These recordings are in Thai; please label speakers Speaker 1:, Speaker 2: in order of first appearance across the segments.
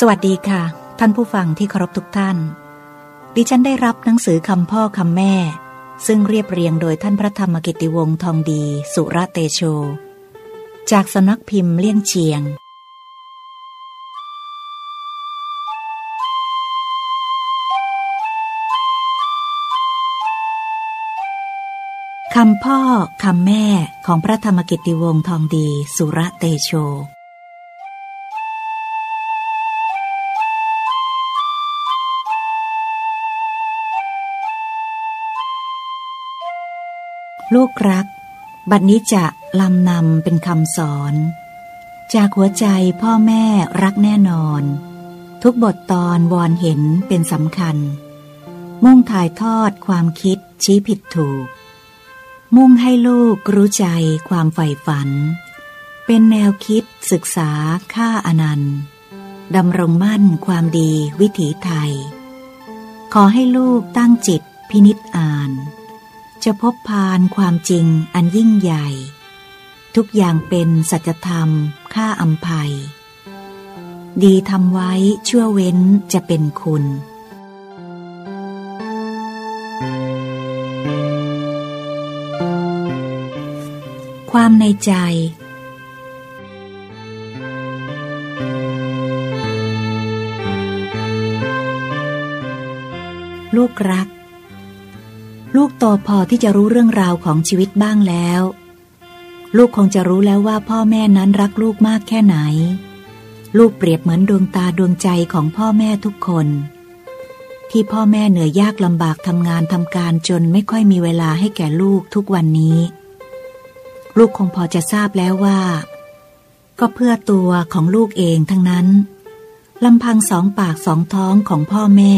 Speaker 1: สวัสดีค่ะ ท่านผู้ฟังที่เคารพทุกท่าน ดิฉันได้รับหนังสือคำพ่อคำแม่ ซึ่งเรียบเรียงโดยท่านพระธรรมกิติวงศ์ทองดี สุระเตโช จากสำนักพิมพ์เลี่ยงเชียง คำพ่อคำแม่ของพระธรรมกิติวงศ์ทองดี สุระเตโช ลูกรัก บัดนี้จะลำนำเป็นคำสอน จากหัวใจพ่อแม่รักแน่นอน ทุกบทตอนวอนเห็นเป็นสำคัญ มุ่งถ่ายทอดความคิดชี้ผิดถูก มุ่งให้ลูกรู้ใจความใฝ่ฝัน เป็นแนวคิดศึกษาค่าอนันต์ดำรงมั่นความดีวิถีไทย ขอให้ลูกตั้งจิตพินิษอ่าน จะพบพานความจริงอันยิ่งใหญ่ ทุกอย่างเป็นสัจธรรม ค่าอัมภัย ดีทำไว้ชั่วเว้นจะเป็นคุณความในใจ ลูกรัก ลูกโตพอที่จะรู้เรื่องราวของชีวิตบ้างแล้ว ลูกคงจะรู้แล้วว่าพ่อแม่นั้นรักลูกมากแค่ไหน ลูกเปรียบเหมือนดวงตาดวงใจของพ่อแม่ทุกคน ที่พ่อแม่เหนื่อยยากลำบากทำงานทำการจนไม่ค่อยมีเวลาให้แก่ลูกทุกวันนี้ ลูกคงพอจะทราบแล้วว่า ก็เพื่อตัวของลูกเองทั้งนั้นลำพังสองปากสองท้องของพ่อแม่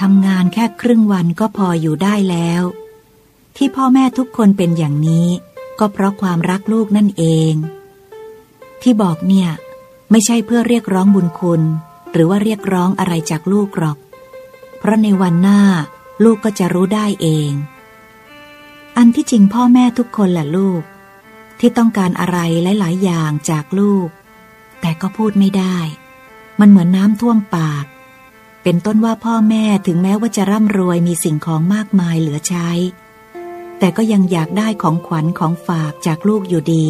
Speaker 1: ทำงานแค่ครึ่งวันก็พออยู่ได้แล้ว ที่พ่อแม่ทุกคนเป็นอย่างนี้ ก็เพราะความรักลูกนั่นเอง ที่บอกเนี่ย ไม่ใช่เพื่อเรียกร้องบุญคุณ หรือว่าเรียกร้องอะไรจากลูกหรอก เพราะในวันหน้าลูกก็จะรู้ได้เอง อันที่จริงพ่อแม่ทุกคนแหละลูก ที่ต้องการอะไรหลาย ๆ อย่างจากลูก แต่ก็พูดไม่ได้ มันเหมือนน้ำท่วมปาก เป็นต้นว่าพ่อแม่ถึงแม้ว่าจะร่ำรวยมีสิ่งของมากมายเหลือใช้ แต่ก็ยังอยากได้ของขวัญของฝากจากลูกอยู่ดี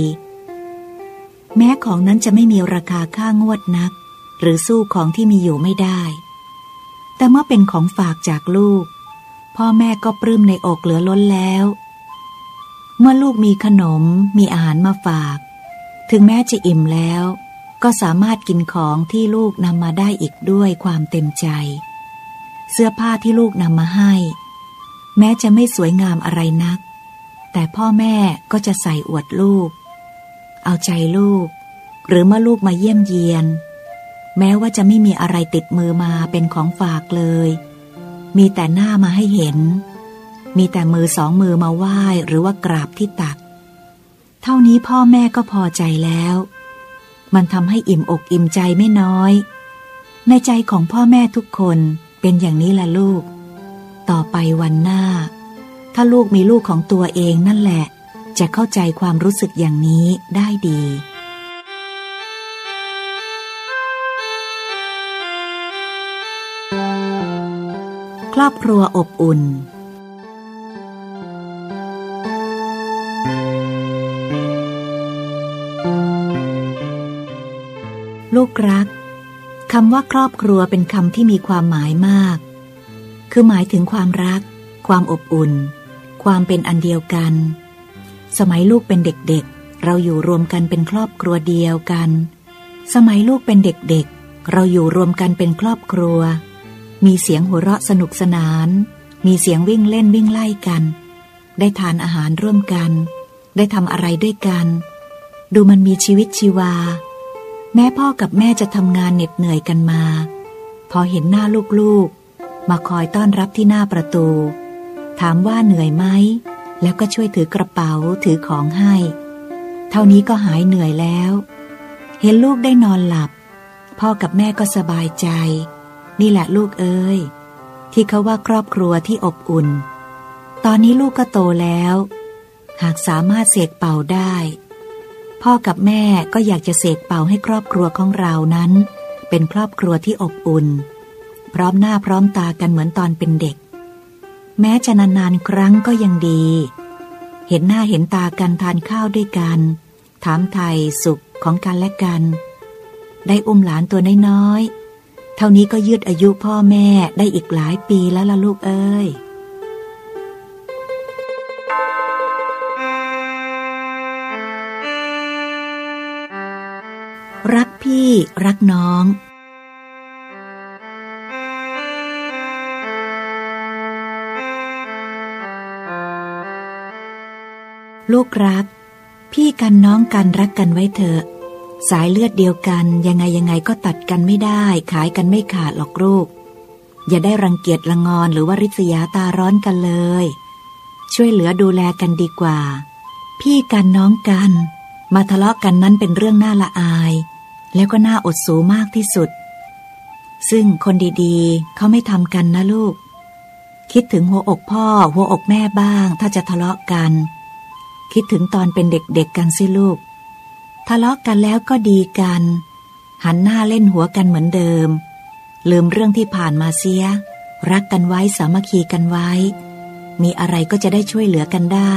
Speaker 1: แม้ของนั้นจะไม่มีราคาค่างวดนัก หรือสู้ของที่มีอยู่ไม่ได้ แต่เมื่อเป็นของฝากจากลูก พ่อแม่ก็ปลื้มในอกเหลือล้นแล้ว เมื่อลูกมีขนมมีอาหารมาฝาก ถึงแม้จะอิ่มแล้ว ก็สามารถกินของที่ลูกนำมาได้อีกด้วยความเต็มใจ เสื้อผ้าที่ลูกนำมาให้ แม้จะไม่สวยงามอะไรนัก แต่พ่อแม่ก็จะใส่อวดลูก เอาใจลูก หรือเมื่อลูกมาเยี่ยมเยียน แม้ว่าจะไม่มีอะไรติดมือมาเป็นของฝากเลย มีแต่หน้ามาให้เห็น มีแต่มือสองมือมาไหว้หรือว่ากราบที่ตัก เท่านี้พ่อแม่ก็พอใจแล้ว มันทำให้อิ่มอกอิ่มใจไม่น้อย ในใจของพ่อแม่ทุกคนเป็นอย่างนี้ละลูก ต่อไปวันหน้า ถ้าลูกมีลูกของตัวเองนั่นแหละ จะเข้าใจความรู้สึกอย่างนี้ได้ดีครอบครัวอบอุ่น ลูกรักคำว่าครอบครัวเป็นคำที่มีความหมายมาก คือหมายถึงความรัก ความอบอุ่น ความเป็นอันเดียวกัน สมัยลูกเป็นเด็กๆเราอยู่รวมกันเป็นครอบครัวเดียวกัน สมัยลูกเป็นเด็กๆเราอยู่รวมกันเป็นครอบครัว มีเสียงหัวเราะสนุกสนาน มีเสียงวิ่งเล่นวิ่งไล่กัน ได้ทานอาหารร่วมกัน ได้ทำอะไรด้วยกัน ดูมันมีชีวิตชีวา แม่พ่อกับแม่จะทำงานเหน็ดเหนื่อยกันมา พอเห็นหน้าลูกๆ มาคอยต้อนรับที่หน้าประตู ถามว่าเหนื่อยไหม แล้วก็ช่วยถือกระเป๋าถือของให้ เท่านี้ก็หายเหนื่อยแล้ว เห็นลูกได้นอนหลับ พ่อกับแม่ก็สบายใจ นี่แหละลูกเอ้ย ที่เขาว่าครอบครัวที่อบอุ่น ตอนนี้ลูกก็โตแล้ว หากสามารถเสกเป่าได้ พ่อกับแม่ก็อยากจะเสกเป่าให้ครอบครัวของเรานั้น เป็นครอบครัวที่อบอุ่น พร้อมหน้าพร้อมตากันเหมือนตอนเป็นเด็ก แม้จะนานๆครั้งก็ยังดี เห็นหน้าเห็นตากันทานข้าวด้วยกัน ถามไทยสุขของกันและกัน ได้อุ้มหลานตัวน้อยๆเท่านี้ก็ยืดอายุพ่อแม่ได้อีกหลายปีแล้วล่ะลูกเอ้ย พี่รักน้อง ลูกรัก พี่กันน้องกันรักกันไว้เถอะ สายเลือดเดียวกันยังไงยังไงก็ตัดกันไม่ได้ ขายกันไม่ขาดหรอกลูก อย่าได้รังเกียจละงอนหรือว่าริษยาตาร้อนกันเลย ช่วยเหลือดูแลกันดีกว่า พี่กันน้องกันมาทะเลาะกันนั้นเป็นเรื่องน่าละอาย แล้วก็น่าอดสูมากที่สุด ซึ่งคนดีๆ เขาไม่ทำกันนะลูก คิดถึงหัวอกพ่อ หัวอกแม่บ้าง ถ้าจะทะเลาะกัน คิดถึงตอนเป็นเด็กๆกันสิลูก ทะเลาะกันแล้วก็ดีกัน หันหน้าเล่นหัวกันเหมือนเดิม ลืมเรื่องที่ผ่านมาเสีย รักกันไว้สามัคคีกันไว้ มีอะไรก็จะได้ช่วยเหลือกันได้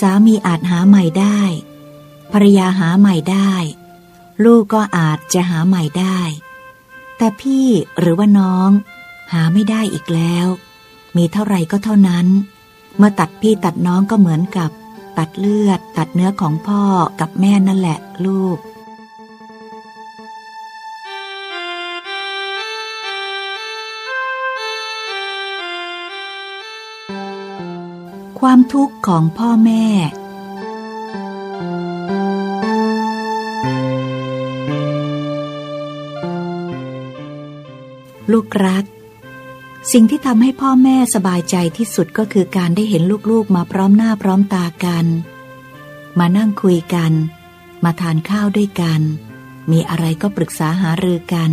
Speaker 1: สามีอาจหาใหม่ได้ภรรยาหาใหม่ได้ ลูกก็อาจจะหาใหม่ได้ แต่พี่หรือว่าน้อง หาไม่ได้อีกแล้ว มีเท่าไรก็เท่านั้น เมื่อตัดพี่ตัดน้องก็เหมือนกับ ตัดเลือด ตัดเนื้อของพ่อกับแม่นั่นแหละลูกความทุกข์ของพ่อแม่ ลูกรัก สิ่งที่ทำให้พ่อแม่สบายใจที่สุดก็คือการได้เห็นลูกๆมาพร้อมหน้าพร้อมตากัน มานั่งคุยกัน มาทานข้าวด้วยกัน มีอะไรก็ปรึกษาหารือกัน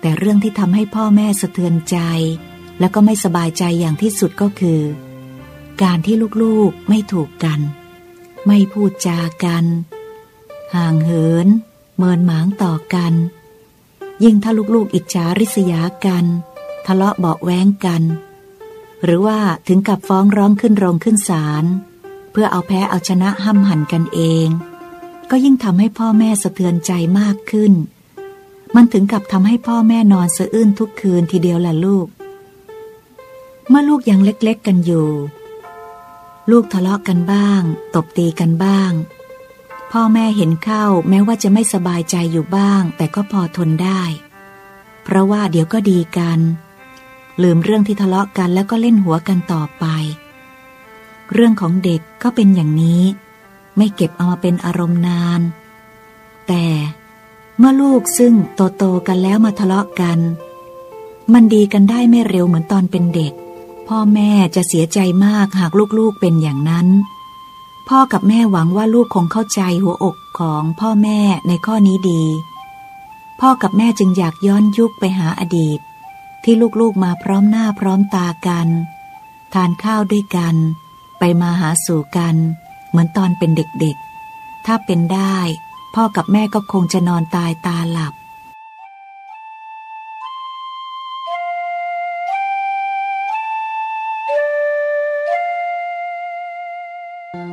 Speaker 1: แต่เรื่องที่ทำให้พ่อแม่สะเทือนใจ และก็ไม่สบายใจอย่างที่สุดก็คือ การที่ลูกๆไม่ถูกกัน ไม่พูดจากัน ห่างเหิน เมินหมางต่อกัน ยิ่งถ้าลูกๆอิจฉาริษยากัน ทะเลาะเบาแว้งกัน หรือว่าถึงกับฟ้องร้องขึ้นโรงขึ้นศาลเพื่อเอาแพ้เอาชนะห้ำหันกันเอง ก็ยิ่งทำให้พ่อแม่สะเทือนใจมากขึ้น มันถึงกับทำให้พ่อแม่นอนสะอื้นทุกคืนทีเดียวแหละลูก เมื่อลูกยังเล็กๆกันอยู่ ลูกทะเลาะกันบ้าง ตบตีกันบ้าง พ่อแม่เห็นเข้าแม้ว่าจะไม่สบายใจอยู่บ้าง แต่ก็พอทนได้ เพราะว่าเดี๋ยวก็ดีกัน ลืมเรื่องที่ทะเลาะกันแล้วก็เล่นหัวกันต่อไป เรื่องของเด็กก็เป็นอย่างนี้ ไม่เก็บเอามาเป็นอารมณ์นาน แต่เมื่อลูกซึ่งโตโตๆกันแล้วมาทะเลาะกัน มันดีกันได้ไม่เร็วเหมือนตอนเป็นเด็ก พ่อแม่จะเสียใจมากหากลูกๆเป็นอย่างนั้น พ่อกับแม่หวังว่าลูกคงเข้าใจหัวอกของพ่อแม่ในข้อนี้ดี พ่อกับแม่จึงอยากย้อนยุคไปหาอดีต ที่ลูกๆมาพร้อมหน้าพร้อมตากัน ทานข้าวด้วยกัน ไปมาหาสู่กัน เหมือนตอนเป็นเด็กๆ ถ้าเป็นได้ พ่อกับแม่ก็คงจะนอนตายตาหลับ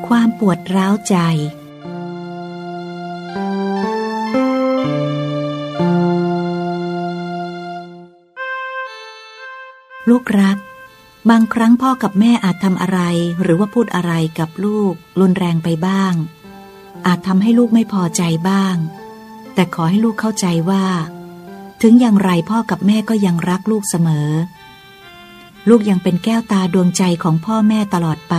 Speaker 1: ความปวดร้าวใจลูกรัก บางครั้งพ่อกับแม่อาจทำอะไร หรือว่าพูดอะไรกับลูกรุนแรงไปบ้าง อาจทำให้ลูกไม่พอใจบ้าง แต่ขอให้ลูกเข้าใจว่า ถึงอย่างไรพ่อกับแม่ก็ยังรักลูกเสมอ ลูกยังเป็นแก้วตาดวงใจของพ่อแม่ตลอดไป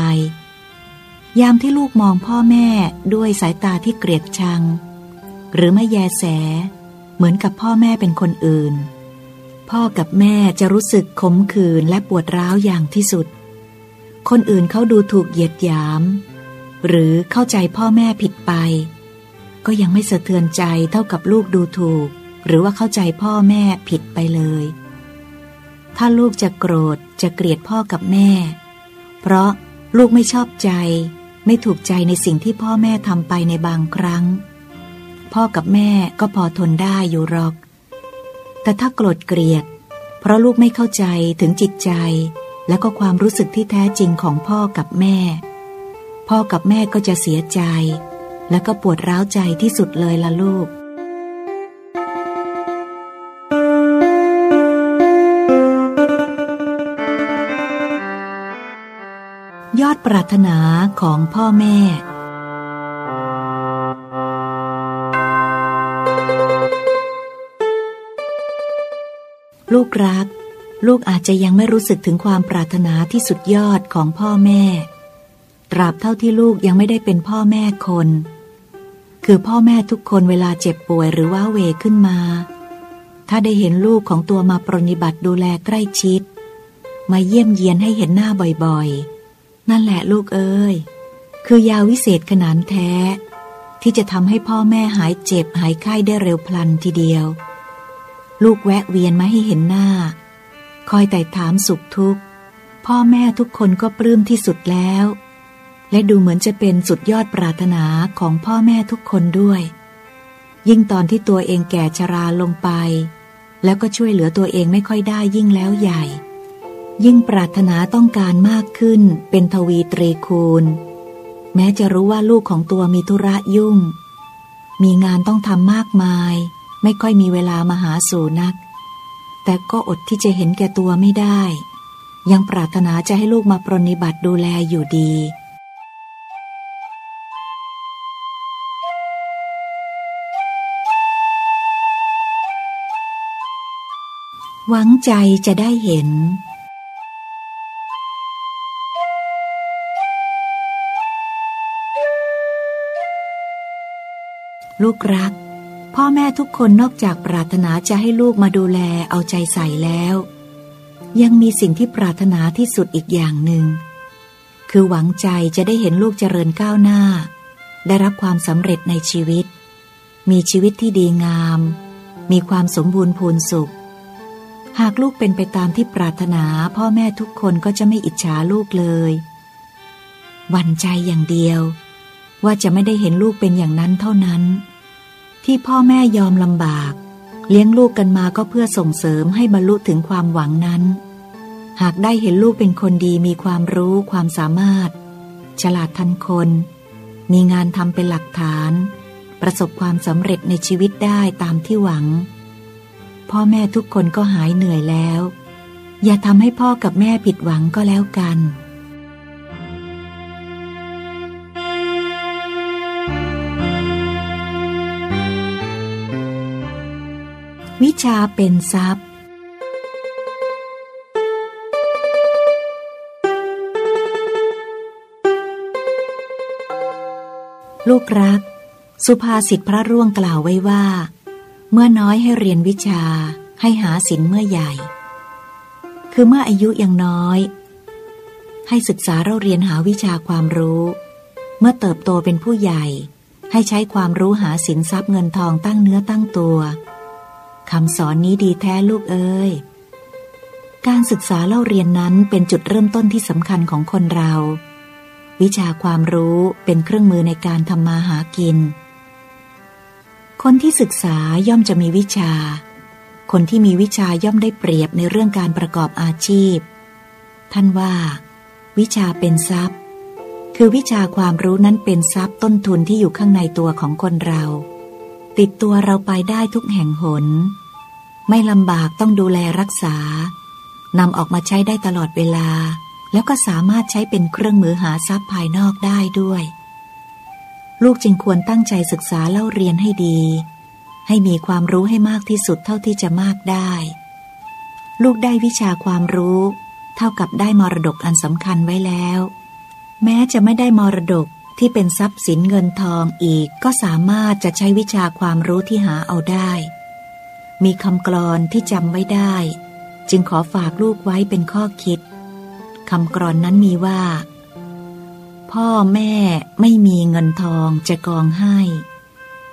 Speaker 1: ยามที่ลูกมองพ่อแม่ด้วยสายตาที่เกลียดชัง หรือไม่แยแส เหมือนกับพ่อแม่เป็นคนอื่น พ่อกับแม่จะรู้สึกขมขื่นและปวดร้าวอย่างที่สุด คนอื่นเขาดูถูกเหยียดหยาม หรือเข้าใจพ่อแม่ผิดไป ก็ยังไม่สะเทือนใจเท่ากับลูกดูถูก หรือว่าเข้าใจพ่อแม่ผิดไปเลย ถ้าลูกจะโกรธจะเกลียดพ่อกับแม่ เพราะลูกไม่ชอบใจ ไม่ถูกใจในสิ่งที่พ่อแม่ทำไปในบางครั้ง พ่อกับแม่ก็พอทนได้อยู่หรอก แต่ถ้าโกรธเกลียด เพราะลูกไม่เข้าใจถึงจิตใจ และก็ความรู้สึกที่แท้จริงของพ่อกับแม่ พ่อกับแม่ก็จะเสียใจ และก็ปวดร้าวใจที่สุดเลยล่ะลูก ดปรารถนาของพ่อแม่ ลูกรัก ลูกอาจจะยังไม่รู้สึกถึงความปรารถนาที่สุดยอดของพ่อแม่ ตราบเท่าที่ลูกยังไม่ได้เป็นพ่อแม่คน คือพ่อแม่ทุกคนเวลาเจ็บป่วยหรือว่าเวขึ้นมา ถ้าได้เห็นลูกของตัวมาปรนิบัติดูแลใกล้ชิด มาเยี่ยมเยียนให้เห็นหน้าบ่อยๆ นั่นแหละลูกเอ้ย คือยาวิเศษขนาดแท้ ที่จะทำให้พ่อแม่หายเจ็บหายไข้ได้เร็วพลันทีเดียว ลูกแวะเวียนมาให้เห็นหน้า คอยแต่ถามสุขทุกข์ พ่อแม่ทุกคนก็ปลื้มที่สุดแล้ว และดูเหมือนจะเป็นสุดยอดปรารถนาของพ่อแม่ทุกคนด้วย ยิ่งตอนที่ตัวเองแก่ชราลงไป แล้วก็ช่วยเหลือตัวเองไม่ค่อยได้ยิ่งแล้วใหญ่ ยิ่งปรารถนาต้องการมากขึ้นเป็นทวีตรีคูณ แม้จะรู้ว่าลูกของตัวมีธุระยุ่ง มีงานต้องทำมากมาย ไม่ค่อยมีเวลามาหาสู่นัก แต่ก็อดที่จะเห็นแก่ตัวไม่ได้ ยังปรารถนาจะให้ลูกมาปรนนิบัติดูแลอยู่ดีหวังใจจะได้เห็น ลูกรัก พ่อแม่ทุกคนนอกจากปรารถนาจะให้ลูกมาดูแลเอาใจใส่แล้ว ยังมีสิ่งที่ปรารถนาที่สุดอีกอย่างหนึ่ง คือหวังใจจะได้เห็นลูกเจริญก้าวหน้า ได้รับความสำเร็จในชีวิต มีชีวิตที่ดีงาม มีความสมบูรณ์พูนสุข หากลูกเป็นไปตามที่ปรารถนาพ่อแม่ทุกคนก็จะไม่อิจฉาลูกเลยหวั่นใจอย่างเดียว ว่าจะไม่ได้เห็นลูกเป็นอย่างนั้นเท่านั้น ที่พ่อแม่ยอมลำบาก เลี้ยงลูกกันมาก็เพื่อส่งเสริมให้บรรลุถึงความหวังนั้น หากได้เห็นลูกเป็นคนดีมีความรู้ความสามารถ ฉลาดทันคน มีงานทำเป็นหลักฐาน ประสบความสำเร็จในชีวิตได้ตามที่หวัง พ่อแม่ทุกคนก็หายเหนื่อยแล้ว อย่าทำให้พ่อกับแม่ผิดหวังก็แล้วกัน วิชาเป็นทรัพย์ ลูกรัก สุภาษิตพระร่วงกล่าวไว้ว่า เมื่อน้อยให้เรียนวิชาให้หาศิลเมื่อใหญ่ คือเมื่ออายุยังน้อย ให้ศึกษาเราเรียนหาวิชาความรู้ เมื่อเติบโตเป็นผู้ใหญ่ ให้ใช้ความรู้หาสินทรัพย์เงินทองตั้งเนื้อตั้งตัว คำสอนนี้ดีแท้ลูกเอ้ย การศึกษาเล่าเรียนนั้นเป็นจุดเริ่มต้นที่สำคัญของคนเรา วิชาความรู้เป็นเครื่องมือในการทำมาหากิน คนที่ศึกษาย่อมจะมีวิชา คนที่มีวิชาย่อมได้เปรียบในเรื่องการประกอบอาชีพ ท่านว่า วิชาเป็นทรัพย์ คือวิชาความรู้นั้นเป็นทรัพย์ต้นทุนที่อยู่ข้างในตัวของคนเรา ติดตัวเราไปได้ทุกแห่งหน ไม่ลำบากต้องดูแลรักษานำออกมาใช้ได้ตลอดเวลา แล้วก็สามารถใช้เป็นเครื่องมือหาทรัพย์ภายนอกได้ด้วย ลูกจึงควรตั้งใจศึกษาเล่าเรียนให้ดี ให้มีความรู้ให้มากที่สุดเท่าที่จะมากได้ ลูกได้วิชาความรู้ เท่ากับได้มรดกอันสำคัญไว้แล้ว แม้จะไม่ได้มรดก ที่เป็นทรัพย์สินเงินทองอีกก็สามารถจะใช้วิชาความรู้ที่หาเอาได้ มีคำกลอนที่จำไว้ได้ จึงขอฝากลูกไว้เป็นข้อคิดคำกรอนนั้นมีว่า พ่อแม่ไม่มีเงินทองจะกองให้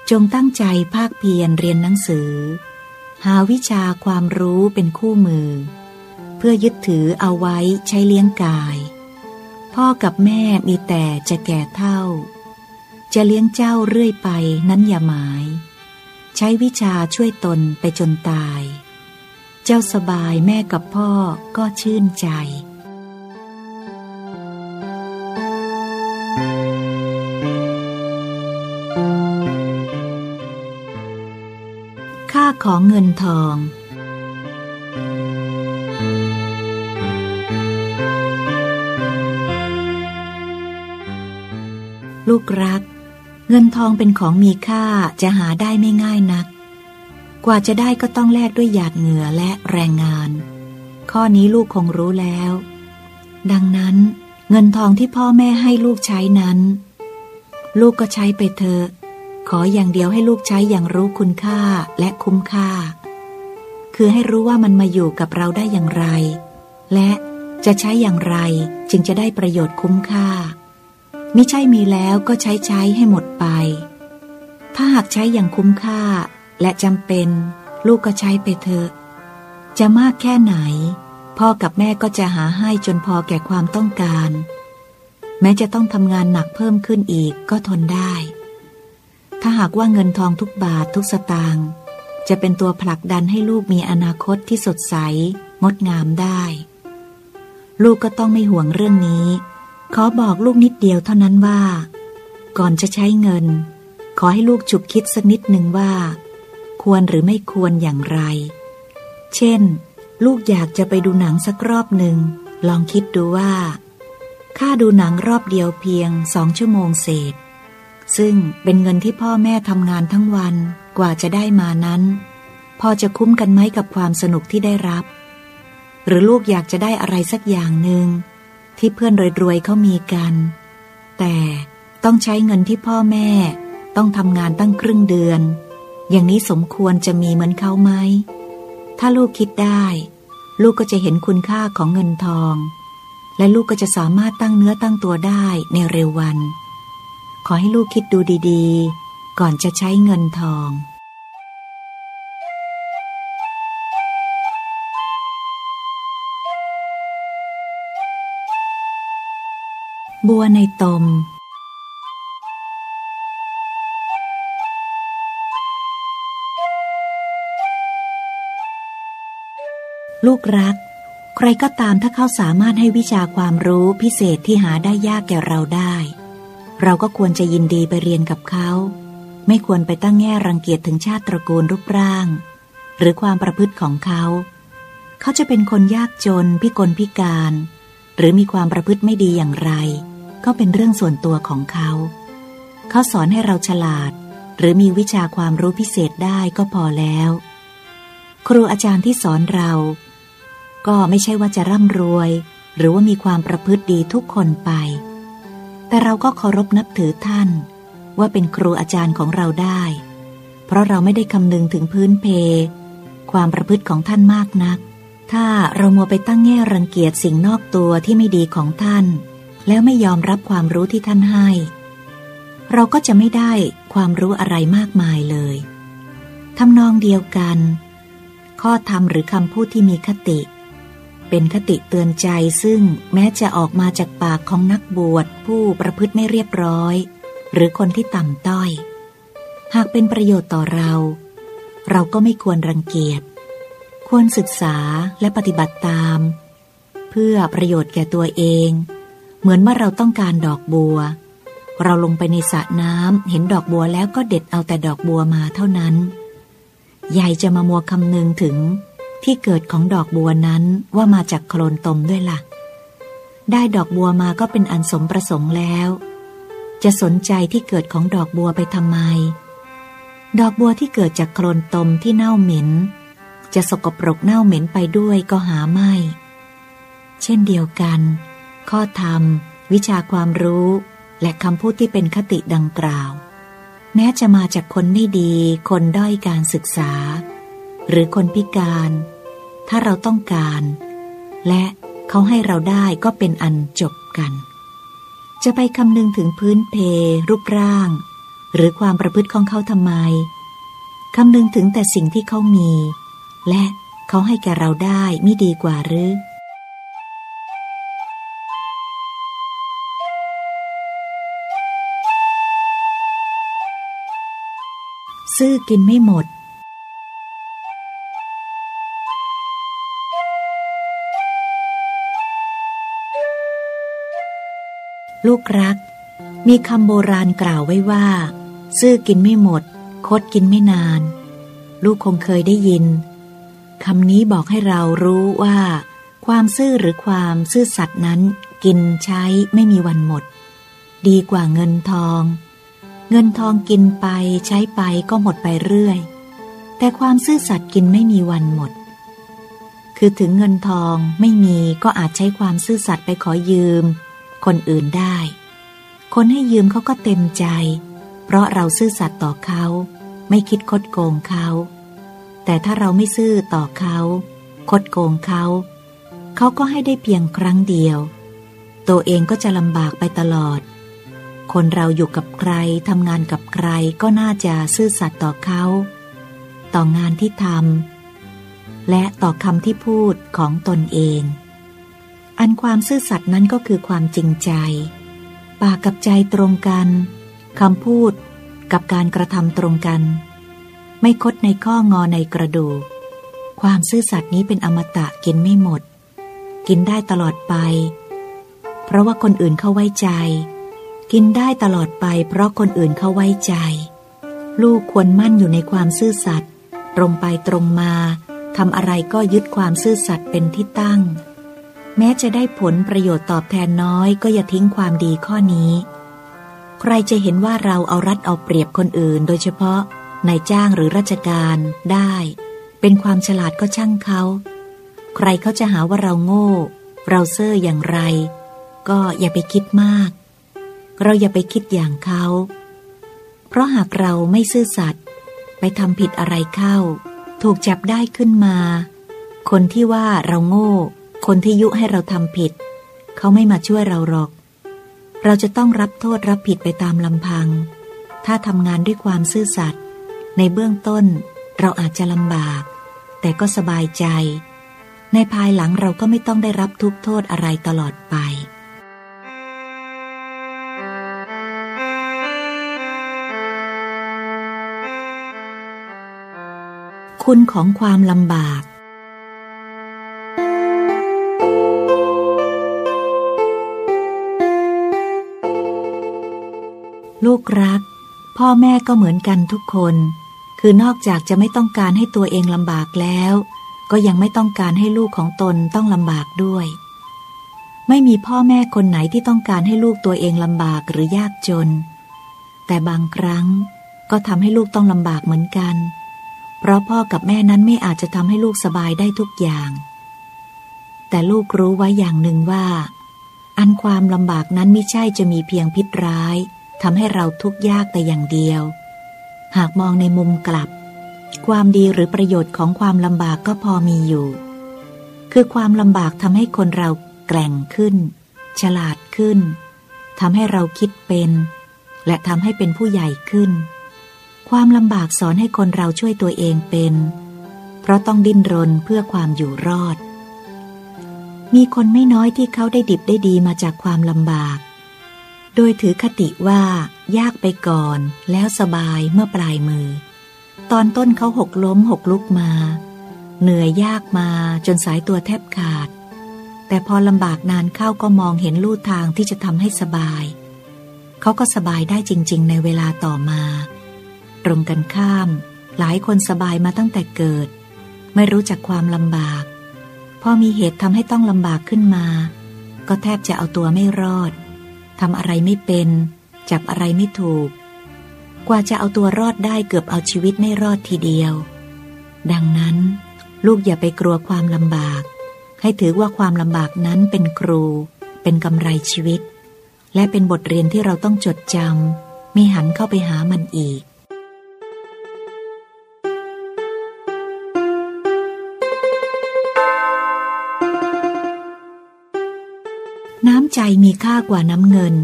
Speaker 1: จงตั้งใจภาคเพียรเรียนหนังสือ หาวิชาความรู้เป็นคู่มือ เพื่อยึดถือเอาไว้ใช้เลี้ยงกาย พ่อกับแม่มีแต่จะแก่เท่า จะเลี้ยงเจ้าเรื่อยไปนั้นอย่าหมาย ใช้วิชาช่วยตนไปจนตาย เจ้าสบายแม่กับพ่อก็ชื่นใจค่าของเงินทอง ลูกรัก เงินทองเป็นของมีค่าจะหาได้ไม่ง่ายนัก กว่าจะได้ก็ต้องแลกด้วยหยาดเหงื่อและแรงงาน ข้อนี้ลูกคงรู้แล้ว ดังนั้น เงินทองที่พ่อแม่ให้ลูกใช้นั้น ลูกก็ใช้ไปเถอะขออย่างเดียวให้ลูกใช้อย่างรู้คุณค่าและคุ้มค่า คือให้รู้ว่ามันมาอยู่กับเราได้อย่างไร และจะใช้อย่างไรจึงจะได้ประโยชน์คุ้มค่า มิใช่มีแล้วก็ใช้ใช้ให้หมดไป ถ้าหากใช้อย่างคุ้มค่าและจำเป็น ลูกก็ใช้ไปเถอะ จะมากแค่ไหน พ่อกับแม่ก็จะหาให้จนพอแก่ความต้องการ แม้จะต้องทำงานหนักเพิ่มขึ้นอีกก็ทนได้ ถ้าหากว่าเงินทองทุกบาททุกสตางค์จะเป็นตัวผลักดันให้ลูกมีอนาคตที่สดใส งดงามได้ ลูกก็ต้องไม่ห่วงเรื่องนี้ ขอบอกลูกนิดเดียวเท่านั้นว่า ก่อนจะใช้เงิน ขอให้ลูกฉุกคิดสักนิดหนึ่งว่า ควรหรือไม่ควรอย่างไร เช่น ลูกอยากจะไปดูหนังสักรอบหนึ่ง ลองคิดดูว่า ค่าดูหนังรอบเดียวเพียงสองชั่วโมงเศษ ซึ่งเป็นเงินที่พ่อแม่ทำงานทั้งวันกว่าจะได้มานั้น พอจะคุ้มกันไหมกับความสนุกที่ได้รับ หรือลูกอยากจะได้อะไรสักอย่างหนึ่ง ที่เพื่อนรวยๆเขามีกัน แต่ต้องใช้เงินที่พ่อแม่ ต้องทำงานตั้งครึ่งเดือน อย่างนี้สมควรจะมีเหมือนเขาไหม ถ้าลูกคิดได้ ลูกก็จะเห็นคุณค่าของเงินทอง และลูกก็จะสามารถตั้งเนื้อตั้งตัวได้ในเร็ววัน ขอให้ลูกคิดดูดีๆ ก่อนจะใช้เงินทอง บัวในตม ลูกรัก ใครก็ตามถ้าเขาสามารถให้วิชาความรู้พิเศษที่หาได้ยากแก่เราได้ เราก็ควรจะยินดีไปเรียนกับเขา ไม่ควรไปตั้งแง่รังเกียจถึงชาติตระกูลรูปร่าง หรือความประพฤติของเขา เขาจะเป็นคนยากจนพิกลพิการ หรือมีความประพฤติไม่ดีอย่างไร ก็เป็นเรื่องส่วนตัวของเขา เขาสอนให้เราฉลาด หรือมีวิชาความรู้พิเศษได้ก็พอแล้ว ครูอาจารย์ที่สอนเรา ก็ไม่ใช่ว่าจะร่ำรวย หรือว่ามีความประพฤติดีทุกคนไป แต่เราก็เคารพนับถือท่าน ว่าเป็นครูอาจารย์ของเราได้ เพราะเราไม่ได้คำนึงถึงพื้นเพ ความประพฤติของท่านมากนัก ถ้าเรามัวไปตั้งแง่รังเกียจสิ่งนอกตัวที่ไม่ดีของท่าน แล้วไม่ยอมรับความรู้ที่ท่านให้ เราก็จะไม่ได้ความรู้อะไรมากมายเลยทำนองเดียวกัน ข้อธรรมหรือคำพูดที่มีคติ เป็นคติเตือนใจซึ่งแม้จะออกมาจากปากของนักบวชผู้ประพฤติไม่เรียบร้อย หรือคนที่ต่ำต้อย หากเป็นประโยชน์ต่อเรา เราก็ไม่ควรรังเกียจ ควรศึกษาและปฏิบัติตาม เพื่อประโยชน์แก่ตัวเอง เหมือนเมื่อเราต้องการดอกบัว เราลงไปในสระน้ำเห็นดอกบัวแล้วก็เด็ดเอาแต่ดอกบัวมาเท่านั้นยายจะมามัวคำนึงถึงที่เกิดของดอกบัวนั้นว่ามาจากโคลนตมด้วยละ่ะ ได้ดอกบัวมาก็เป็นอันสมประสงค์แล้ว จะสนใจที่เกิดของดอกบัวไปทำไม ดอกบัวที่เกิดจากโคลนตมที่เน่าเหม็น จะสกปรกเน่าเหม็นไปด้วยก็หาไม่ เช่นเดียวกัน ข้อธรรม วิชาความรู้ และคำพูดที่เป็นคติดังกล่าว แม้จะมาจากคนไม่ดี คนด้อยการศึกษา หรือคนพิการ ถ้าเราต้องการ และเขาให้เราได้ก็เป็นอันจบกัน จะไปคำนึงถึงพื้นเพ รูปร่าง หรือความประพฤติของเขาทำไมคำนึงถึงแต่สิ่งที่เขามี และเขาให้แก่เราได้ไม่ดีกว่าหรือ ซื่อกินไม่หมด ลูกรัก มีคำโบราณกล่าวไว้ว่า ซื่อกินไม่หมด คดกินไม่นาน ลูกคงเคยได้ยินคำนี้บอกให้เรารู้ว่า ความซื่อหรือความซื่อสัตย์นั้น กินใช้ไม่มีวันหมด ดีกว่าเงินทอง เงินทองกินไปใช้ไปก็หมดไปเรื่อย แต่ความซื่อสัตย์กินไม่มีวันหมด คือถึงเงินทองไม่มีก็อาจใช้ความซื่อสัตย์ไปขอยืม คนอื่นได้ คนให้ยืมเขาก็เต็มใจ เพราะเราซื่อสัตย์ต่อเขา ไม่คิดคดโกงเขา แต่ถ้าเราไม่ซื่อต่อเขา คดโกงเขา เขาก็ให้ได้เพียงครั้งเดียว ตัวเองก็จะลำบากไปตลอด คนเราอยู่กับใครทำงานกับใครก็น่าจะซื่อสัตย์ต่อเขา ต่องานที่ทำและต่อคำที่พูดของตนเอง อันความซื่อสัตย์นั้นก็คือความจริงใจ ปากกับใจตรงกันคำพูดกับการกระทำตรงกัน ไม่คดในข้องอในกระดูก ความซื่อสัตย์นี้เป็นอมตะกินไม่หมด กินได้ตลอดไป เพราะว่าคนอื่นเข้าไว้ใจ กินได้ตลอดไปเพราะคนอื่นเขาไว้ใจ ลูกควรมั่นอยู่ในความซื่อสัตย์ตรงไปตรงมาทำอะไรก็ยึดความซื่อสัตย์เป็นที่ตั้ง แม้จะได้ผลประโยชน์ตอบแทนน้อยก็อย่าทิ้งความดีข้อนี้ ใครจะเห็นว่าเราเอารัดเอาเปรียบคนอื่น โดยเฉพาะนายจ้างหรือราชการได้ เป็นความฉลาดก็ช่างเขา ใครเขาจะหาว่าเราโง่ เราเซ่ออย่างไร ก็อย่าไปคิดมาก เราอย่าไปคิดอย่างเขา เพราะหากเราไม่ซื่อสัตย์ไปทำผิดอะไรเข้า ถูกจับได้ขึ้นมา คนที่ว่าเราโง่ คนที่ยุให้เราทำผิด เขาไม่มาช่วยเราหรอก เราจะต้องรับโทษรับผิดไปตามลำพัง ถ้าทำงานด้วยความซื่อสัตย์ในเบื้องต้นเราอาจจะลำบาก แต่ก็สบายใจ ในภายหลังเราก็ไม่ต้องได้รับทุกโทษอะไรตลอดไป คุณของความลำบาก ลูกรัก พ่อแม่ก็เหมือนกันทุกคน คือนอกจากจะไม่ต้องการให้ตัวเองลำบากแล้ว ก็ยังไม่ต้องการให้ลูกของตนต้องลำบากด้วย ไม่มีพ่อแม่คนไหนที่ต้องการให้ลูกตัวเองลำบากหรือยากจน แต่บางครั้งก็ทำให้ลูกต้องลำบากเหมือนกันเพราะพ่อกับแม่นั้นไม่อาจจะทำให้ลูกสบายได้ทุกอย่าง แต่ลูกรู้ไว้อย่างหนึ่งว่า อันความลำบากนั้นไม่ใช่จะมีเพียงพิษร้ายทำให้เราทุกข์ยากแต่อย่างเดียว หากมองในมุมกลับ ความดีหรือประโยชน์ของความลำบากก็พอมีอยู่ คือความลำบากทำให้คนเราแกร่งขึ้น ฉลาดขึ้นทำให้เราคิดเป็น และทำให้เป็นผู้ใหญ่ขึ้น ความลำบากสอนให้คนเราช่วยตัวเองเป็น เพราะต้องดิ้นรนเพื่อความอยู่รอด มีคนไม่น้อยที่เขาได้ดิบได้ดีมาจากความลำบาก โดยถือคติว่ายากไปก่อนแล้วสบายเมื่อปลายมือ ตอนต้นเขาหกล้มหกลุกมา เหนื่อยยากมาจนสายตัวแทบขาด แต่พอลำบากนานเข้าก็มองเห็นลู่ทางที่จะทำให้สบาย เขาก็สบายได้จริง ๆ ในเวลาต่อมา ตรงกันข้าม หลายคนสบายมาตั้งแต่เกิด ไม่รู้จักความลำบาก พอมีเหตุทำให้ต้องลำบากขึ้นมา ก็แทบจะเอาตัวไม่รอดทำอะไรไม่เป็น จับอะไรไม่ถูก กว่าจะเอาตัวรอดได้เกือบเอาชีวิตไม่รอดทีเดียว ดังนั้น ลูกอย่าไปกลัวความลำบาก ให้ถือว่าความลำบากนั้นเป็นครู เป็นกำไรชีวิต และเป็นบทเรียนที่เราต้องจดจำไม่หันเข้าไปหามันอีก ใจมีค่ากว่าน้ำเงิน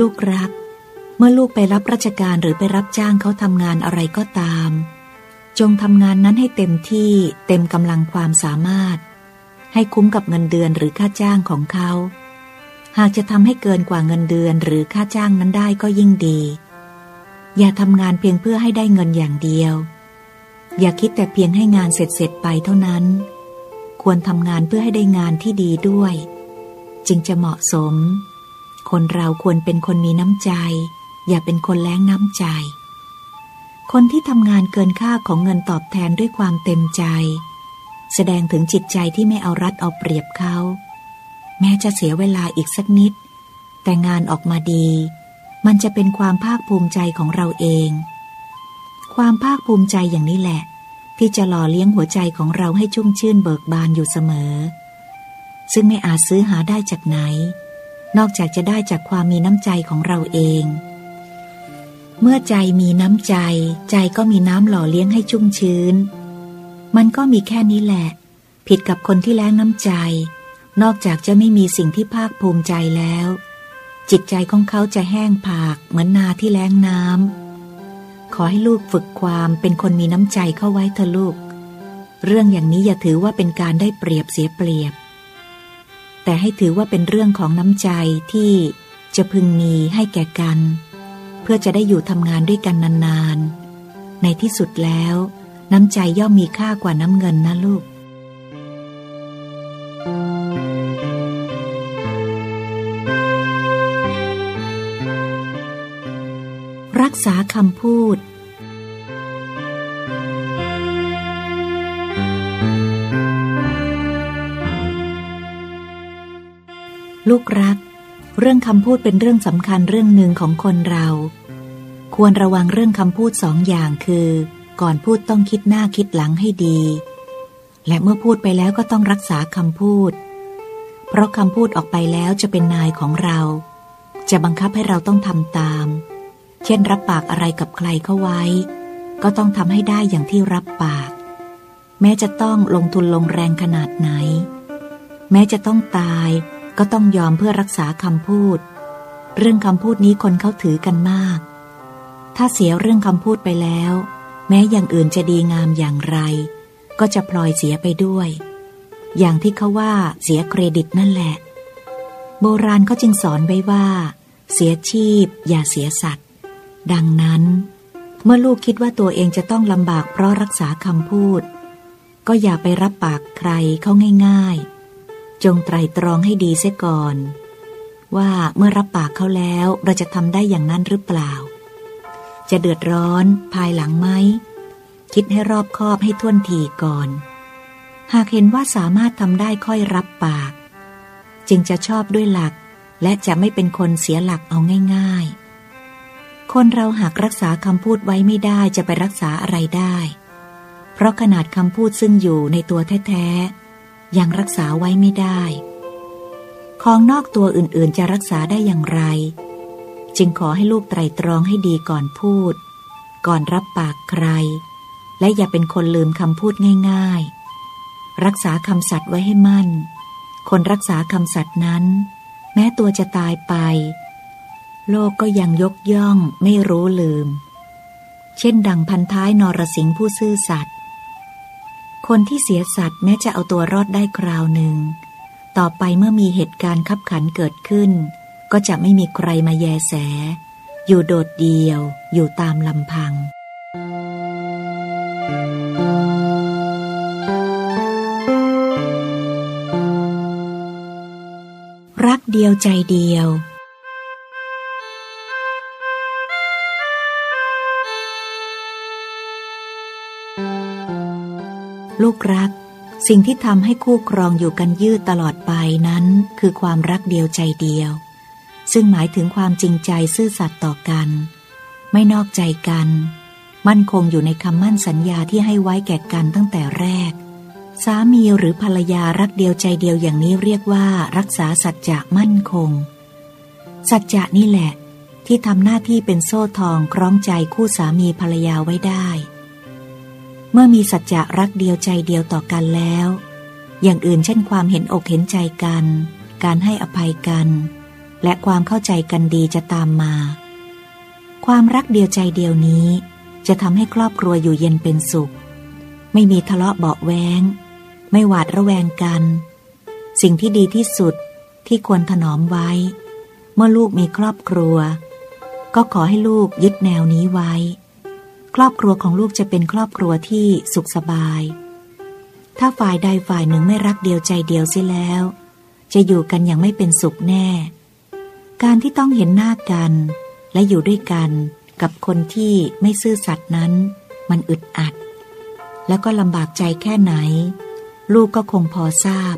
Speaker 1: ลูกรัก เมื่อลูกไปรับราชการหรือไปรับจ้างเขาทำงานอะไรก็ตาม จงทำงานนั้นให้เต็มที่เต็มกำลังความสามารถ ให้คุ้มกับเงินเดือนหรือค่าจ้างของเขา หากจะทำให้เกินกว่าเงินเดือนหรือค่าจ้างนั้นได้ก็ยิ่งดีอย่าทำงานเพียงเพื่อให้ได้เงินอย่างเดียว อย่าคิดแต่เพียงให้งานเสร็จเสร็จไปเท่านั้น ควรทำงานเพื่อให้ได้งานที่ดีด้วย จึงจะเหมาะสม คนเราควรเป็นคนมีน้ำใจ อย่าเป็นคนแล้งน้ำใจ คนที่ทำงานเกินค่าของเงินตอบแทนด้วยความเต็มใจ แสดงถึงจิตใจที่ไม่เอารัดเอาเปรียบเขา แม้จะเสียเวลาอีกสักนิด แต่งานออกมาดี มันจะเป็นความภาคภูมิใจของเราเอง ความภาคภูมิใจอย่างนี้แหละ ที่จะหล่อเลี้ยงหัวใจของเราให้ชุ่มชื่นเบิกบานอยู่เสมอ ซึ่งไม่อาจซื้อหาได้จากไหน นอกจากจะได้จากความมีน้ำใจของเราเอง เมื่อใจมีน้ำใจ ใจก็มีน้ำหล่อเลี้ยงให้ชุ่มชื้น มันก็มีแค่นี้แหละ ผิดกับคนที่แล้งน้ำใจ นอกจากจะไม่มีสิ่งที่ภาคภูมิใจแล้วจิตใจของเขาจะแห้งผากเหมือนนาที่แล้งน้ำ ขอให้ลูกฝึกความเป็นคนมีน้ำใจเข้าไว้เถอะลูก เรื่องอย่างนี้อย่าถือว่าเป็นการได้เปรียบเสียเปรียบ แต่ให้ถือว่าเป็นเรื่องของน้ำใจที่จะพึงมีให้แก่กัน เพื่อจะได้อยู่ทำงานด้วยกันนานๆ ในที่สุดแล้ว น้ำใจย่อมมีค่ากว่าน้ำเงินนะลูก รักษาคำพูด ลูกรัก เรื่องคำพูดเป็นเรื่องสำคัญเรื่องหนึ่งของคนเรา ควรระวังเรื่องคำพูดสองอย่างคือ ก่อนพูดต้องคิดหน้าคิดหลังให้ดี และเมื่อพูดไปแล้วก็ต้องรักษาคำพูด เพราะคำพูดออกไปแล้วจะเป็นนายของเราจะบังคับให้เราต้องทำตาม เช่นรับปากอะไรกับใครเข้าไว้ ก็ต้องทำให้ได้อย่างที่รับปาก แม้จะต้องลงทุนลงแรงขนาดไหน แม้จะต้องตายก็ต้องยอมเพื่อรักษาคำพูด เรื่องคำพูดนี้คนเขาถือกันมาก ถ้าเสียเรื่องคำพูดไปแล้ว แม้อย่างอื่นจะดีงามอย่างไร ก็จะพลอยเสียไปด้วย อย่างที่เขาว่าเสียเครดิตนั่นแหละ โบราณเขาจึงสอนไว้ว่า เสียชีพ อย่าเสียสัตว์ ดังนั้น เมื่อลูกคิดว่าตัวเองจะต้องลำบากเพราะรักษาคำพูด ก็อย่าไปรับปากใครเขาง่าย ๆ จงไตรตรองให้ดีเสียก่อน ว่าเมื่อรับปากเขาแล้วเราจะทำได้อย่างนั้นหรือเปล่า จะเดือดร้อนภายหลังไหมคิดให้รอบคอบให้ท่วนทีก่อน หากเห็นว่าสามารถทำได้ค่อยรับปาก จึงจะชอบด้วยหลักและจะไม่เป็นคนเสียหลักเอาง่าย ๆ คนเราหากรักษาคำพูดไว้ไม่ได้จะไปรักษาอะไรได้ เพราะขนาดคำพูดซึ่งอยู่ในตัวแท้ๆยังรักษาไว้ไม่ได้ ของนอกตัวอื่นๆจะรักษาได้อย่างไร จึงขอให้ลูกไตรตรองให้ดีก่อนพูด ก่อนรับปากใคร และอย่าเป็นคนลืมคำพูดง่าย ๆ รักษาคำสัตย์ไว้ให้มั่น คนรักษาคำสัตย์นั้น แม้ตัวจะตายไป โลกก็ยังยกย่องไม่รู้ลืม เช่นดังพันท้ายนรสิงห์ผู้ซื่อสัตย์คนที่เสียสัตว์แม้จะเอาตัวรอดได้คราวหนึ่ง ต่อไปเมื่อมีเหตุการณ์ขับขันเกิดขึ้น ก็จะไม่มีใครมาแยแส อยู่โดดเดียว อยู่ตามลำพังรักเดียวใจเดียว ลูกรัก สิ่งที่ทำให้คู่ครองอยู่กันยืดตลอดไปนั้น คือความรักเดียวใจเดียว ซึ่งหมายถึงความจริงใจซื่อสัตย์ต่อกัน ไม่นอกใจกัน มั่นคงอยู่ในคำมั่นสัญญาที่ให้ไว้แก่กันตั้งแต่แรก สามีหรือภรรยารักเดียวใจเดียวอย่างนี้เรียกว่า รักษาสัจจะมั่นคง สัจจะนี่แหละ ที่ทำหน้าที่เป็นโซ่ทองคล้องใจคู่สามีภรรยาไว้ได้ เมื่อมีสัจจะรักเดียวใจเดียวต่อกันแล้ว อย่างอื่นเช่นความเห็นอกเห็นใจกัน การให้อภัยกัน และความเข้าใจกันดีจะตามมา ความรักเดียวใจเดียวนี้ จะทำให้ครอบครัวอยู่เย็นเป็นสุข ไม่มีทะเลาะเบาะแวงไม่หวาดระแวงกัน สิ่งที่ดีที่สุดที่ควรถนอมไว้ เมื่อลูกมีครอบครัว ก็ขอให้ลูกยึดแนวนี้ไว้ ครอบครัวของลูกจะเป็นครอบครัวที่สุขสบาย ถ้าฝ่ายใดฝ่ายหนึ่งไม่รักเดียวใจเดียวเสียแล้ว จะอยู่กันอย่างไม่เป็นสุขแน่ การที่ต้องเห็นหน้ากัน และอยู่ด้วยกันกับคนที่ไม่ซื่อสัตย์นั้น มันอึดอัด แล้วก็ลำบากใจแค่ไหน ลูกก็คงพอทราบ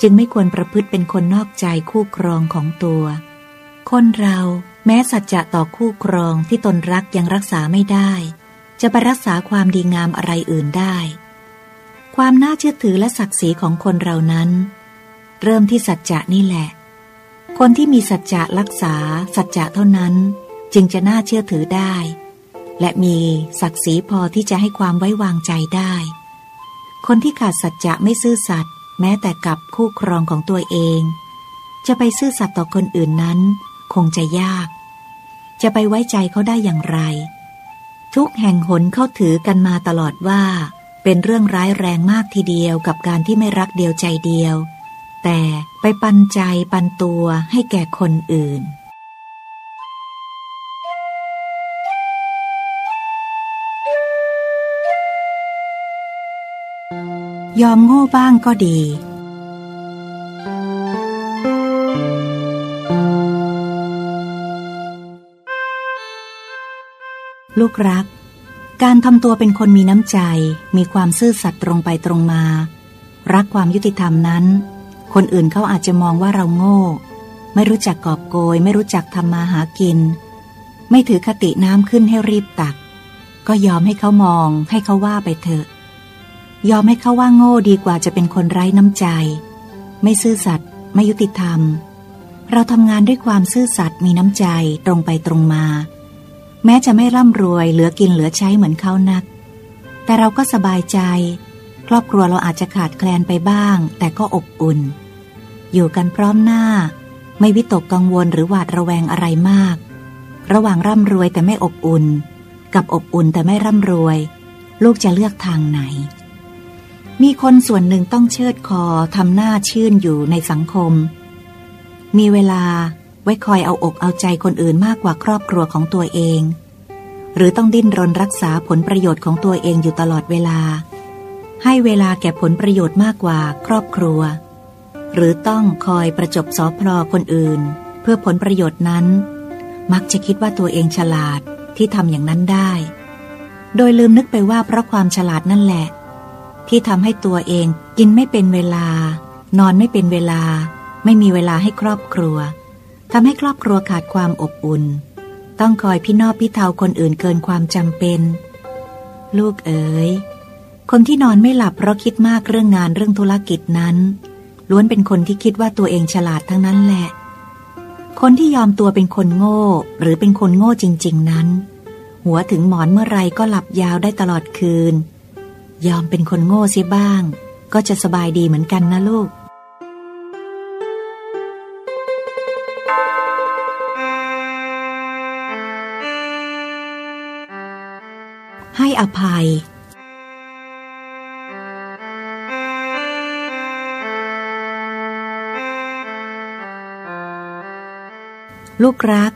Speaker 1: จึงไม่ควรประพฤติเป็นคนนอกใจคู่ครองของตัว คนเรา แม้สัจจะต่อคู่ครองที่ตนรักยังรักษาไม่ได้ จะไปรักษาความดีงามอะไรอื่นได้ ความน่าเชื่อถือและศักดิ์ศรีของคนเรานั้น เริ่มที่สัจจะนี่แหละ คนที่มีสัจจะรักษา สัจจะเท่านั้นจึงจะน่าเชื่อถือได้ และมีศักดิ์ศรีพอที่จะให้ความไว้วางใจได้ คนที่ขาดสัจจะไม่ซื่อสัตย์แม้แต่กับคู่ครองของตัวเอง จะไปซื่อสัตย์ต่อคนอื่นนั้น คงจะยาก จะไปไว้ใจเขาได้อย่างไร ทุกแห่งหนเข้าถือกันมาตลอดว่า เป็นเรื่องร้ายแรงมากทีเดียวกับการที่ไม่รักเดียวใจเดียว แต่ไปปันใจปันตัวให้แก่คนอื่นยอมโง่บ้างก็ดี ลูกรัก การทำตัวเป็นคนมีน้ำใจ มีความซื่อสัตย์ตรงไปตรงมา รักความยุติธรรมนั้น คนอื่นเขาอาจจะมองว่าเราโง่ ไม่รู้จักกอบโกย ไม่รู้จักทำมาหากิน ไม่ถือคติน้ำขึ้นให้รีบตัก ก็ยอมให้เขามองให้เขาว่าไปเถอะ ยอมให้เขาว่าโง่ดีกว่าจะเป็นคนไร้น้ำใจ ไม่ซื่อสัตย์ไม่ยุติธรรม เราทำงานด้วยความซื่อสัตย์มีน้ำใจตรงไปตรงมา แม้จะไม่ร่ำรวยเหลือกินเหลือใช้เหมือนเขานัก แต่เราก็สบายใจ ครอบครัวเราอาจจะขาดแคลนไปบ้าง แต่ก็อบอุ่น อยู่กันพร้อมหน้า ไม่วิตกกังวลหรือหวาดระแวงอะไรมาก ระหว่างร่ำรวยแต่ไม่อบอุ่น กับอบอุ่นแต่ไม่ร่ำรวย ลูกจะเลือกทางไหน มีคนส่วนหนึ่งต้องเชิดคอทำหน้าชื่นอยู่ในสังคม มีเวลา ไว้คอยเอาอกเอาใจคนอื่นมากกว่าครอบครัวของตัวเอง หรือต้องดิ้นรนรักษาผลประโยชน์ของตัวเองอยู่ตลอดเวลา ให้เวลาแก่ผลประโยชน์มากกว่าครอบครัว หรือต้องคอยประจบสอพลอคนอื่น เพื่อผลประโยชน์นั้น มักจะคิดว่าตัวเองฉลาดที่ทำอย่างนั้นได้ โดยลืมนึกไปว่าเพราะความฉลาดนั่นแหละ ที่ทำให้ตัวเองกินไม่เป็นเวลา นอนไม่เป็นเวลา ไม่มีเวลาให้ครอบครัว ทำให้ครอบครัวขาดความอบอุ่น ต้องคอยพี่นอบพี่เทาคนอื่นเกินความจำเป็น ลูกเอ๋ย คนที่นอนไม่หลับเพราะคิดมากเรื่องงานเรื่องธุรกิจนั้น ล้วนเป็นคนที่คิดว่าตัวเองฉลาดทั้งนั้นแหละ คนที่ยอมตัวเป็นคนโง่ หรือเป็นคนโง่จริง ๆ นั้น หัวถึงหมอนเมื่อไรก็หลับยาวได้ตลอดคืน ยอมเป็นคนโง่เสียบ้าง ก็จะสบายดีเหมือนกันนะลูก อภัย ลูกรัก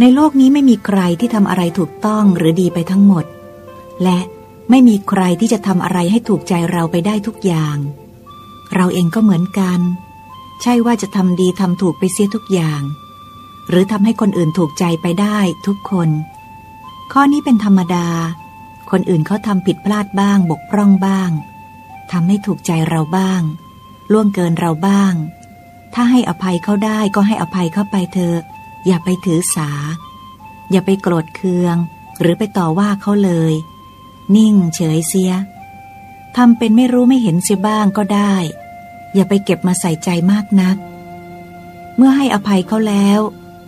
Speaker 1: ในโลกนี้ไม่มีใครที่ทำอะไรถูกต้องหรือดีไปทั้งหมด และไม่มีใครที่จะทำอะไรให้ถูกใจเราไปได้ทุกอย่าง เราเองก็เหมือนกัน ใช่ว่าจะทำดีทำถูกไปเสียทุกอย่าง หรือทำให้คนอื่นถูกใจไปได้ทุกคน ข้อนี้เป็นธรรมดา คนอื่นเขาทำผิดพลาดบ้าง บกพร่องบ้างทำให้ถูกใจเราบ้าง ล่วงเกินเราบ้าง ถ้าให้อภัยเขาได้ก็ให้อภัยเข้าไปเถอะ อย่าไปถือสา อย่าไปโกรธเคือง หรือไปต่อว่าเขาเลย นิ่งเฉยเสียทำเป็นไม่รู้ไม่เห็นเสียบ้างก็ได้ อย่าไปเก็บมาใส่ใจมากนัก เมื่อให้อภัยเขาแล้ว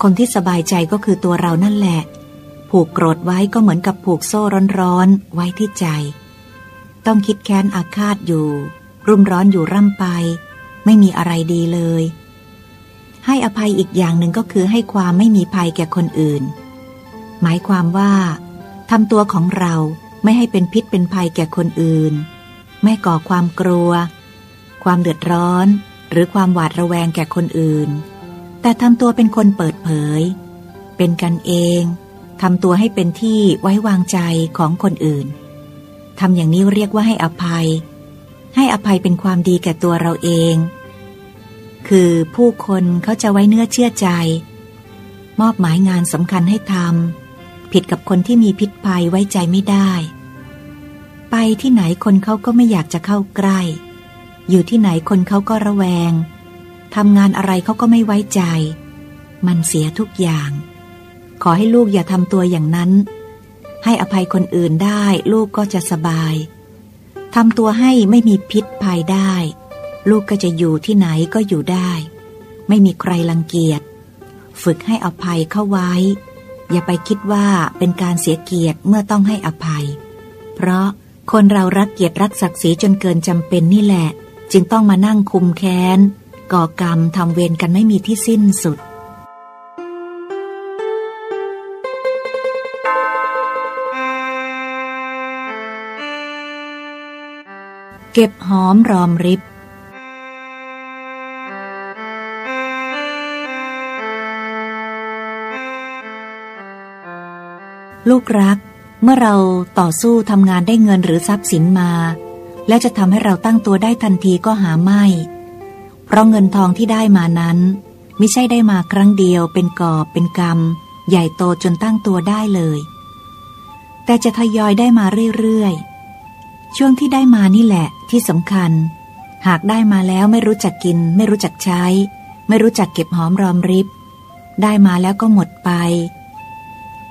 Speaker 1: คนที่สบายใจก็คือตัวเรานั่นแหละ ผูกโกรธไว้ก็เหมือนกับผูกโซ่ร้อนๆไว้ที่ใจ ต้องคิดแค้นอาฆาตอยู่ รุ่มร้อนอยู่ร่ำไป ไม่มีอะไรดีเลย ให้อภัยอีกอย่างหนึ่งก็คือให้ความไม่มีภัยแก่คนอื่น หมายความว่าทำตัวของเราไม่ให้เป็นพิษเป็นภัยแก่คนอื่น ไม่ก่อความกลัว ความเดือดร้อน หรือความหวาดระแวงแก่คนอื่น แต่ทำตัวเป็นคนเปิดเผย เป็นกันเอง ทำตัวให้เป็นที่ไว้วางใจของคนอื่น ทำอย่างนี้เรียกว่าให้อภัย ให้อภัยเป็นความดีแก่ตัวเราเอง คือผู้คนเขาจะไว้เนื้อเชื่อใจ มอบหมายงานสำคัญให้ทำผิดกับคนที่มีพิษภัยไว้ใจไม่ได้ ไปที่ไหนคนเขาก็ไม่อยากจะเข้าใกล้ อยู่ที่ไหนคนเขาก็ระแวงทำงานอะไรเขาก็ไม่ไว้ใจ มันเสียทุกอย่าง ขอให้ลูกอย่าทำตัวอย่างนั้น ให้อภัยคนอื่นได้ลูกก็จะสบายทำตัวให้ไม่มีพิษภัยได้ ลูกก็จะอยู่ที่ไหนก็อยู่ได้ ไม่มีใครรังเกียจ ฝึกให้อภัยเข้าไว้ อย่าไปคิดว่าเป็นการเสียเกียรติเมื่อต้องให้อภัย เพราะคนเรารักเกียรติรักศักดิ์ศรีจนเกินจำเป็นนี่แหละ จึงต้องมานั่งคุมแค้น ก่อกรรมทำเวรกันไม่มีที่สิ้นสุด เก็บหอมรอมริบ ลูกรัก เมื่อเราต่อสู้ทำงานได้เงินหรือทรัพย์สินมา และจะทำให้เราตั้งตัวได้ทันทีก็หาไม่ เพราะเงินทองที่ได้มานั้น ไม่ใช่ได้มาครั้งเดียวเป็นกอบเป็นกรรม ใหญ่โตจนตั้งตัวได้เลย แต่จะทยอยได้มาเรื่อยๆ ช่วงที่ได้มานี่แหละที่สำคัญ หากได้มาแล้วไม่รู้จักกิน ไม่รู้จักใช้ ไม่รู้จักเก็บหอมรอมริบ ได้มาแล้วก็หมดไป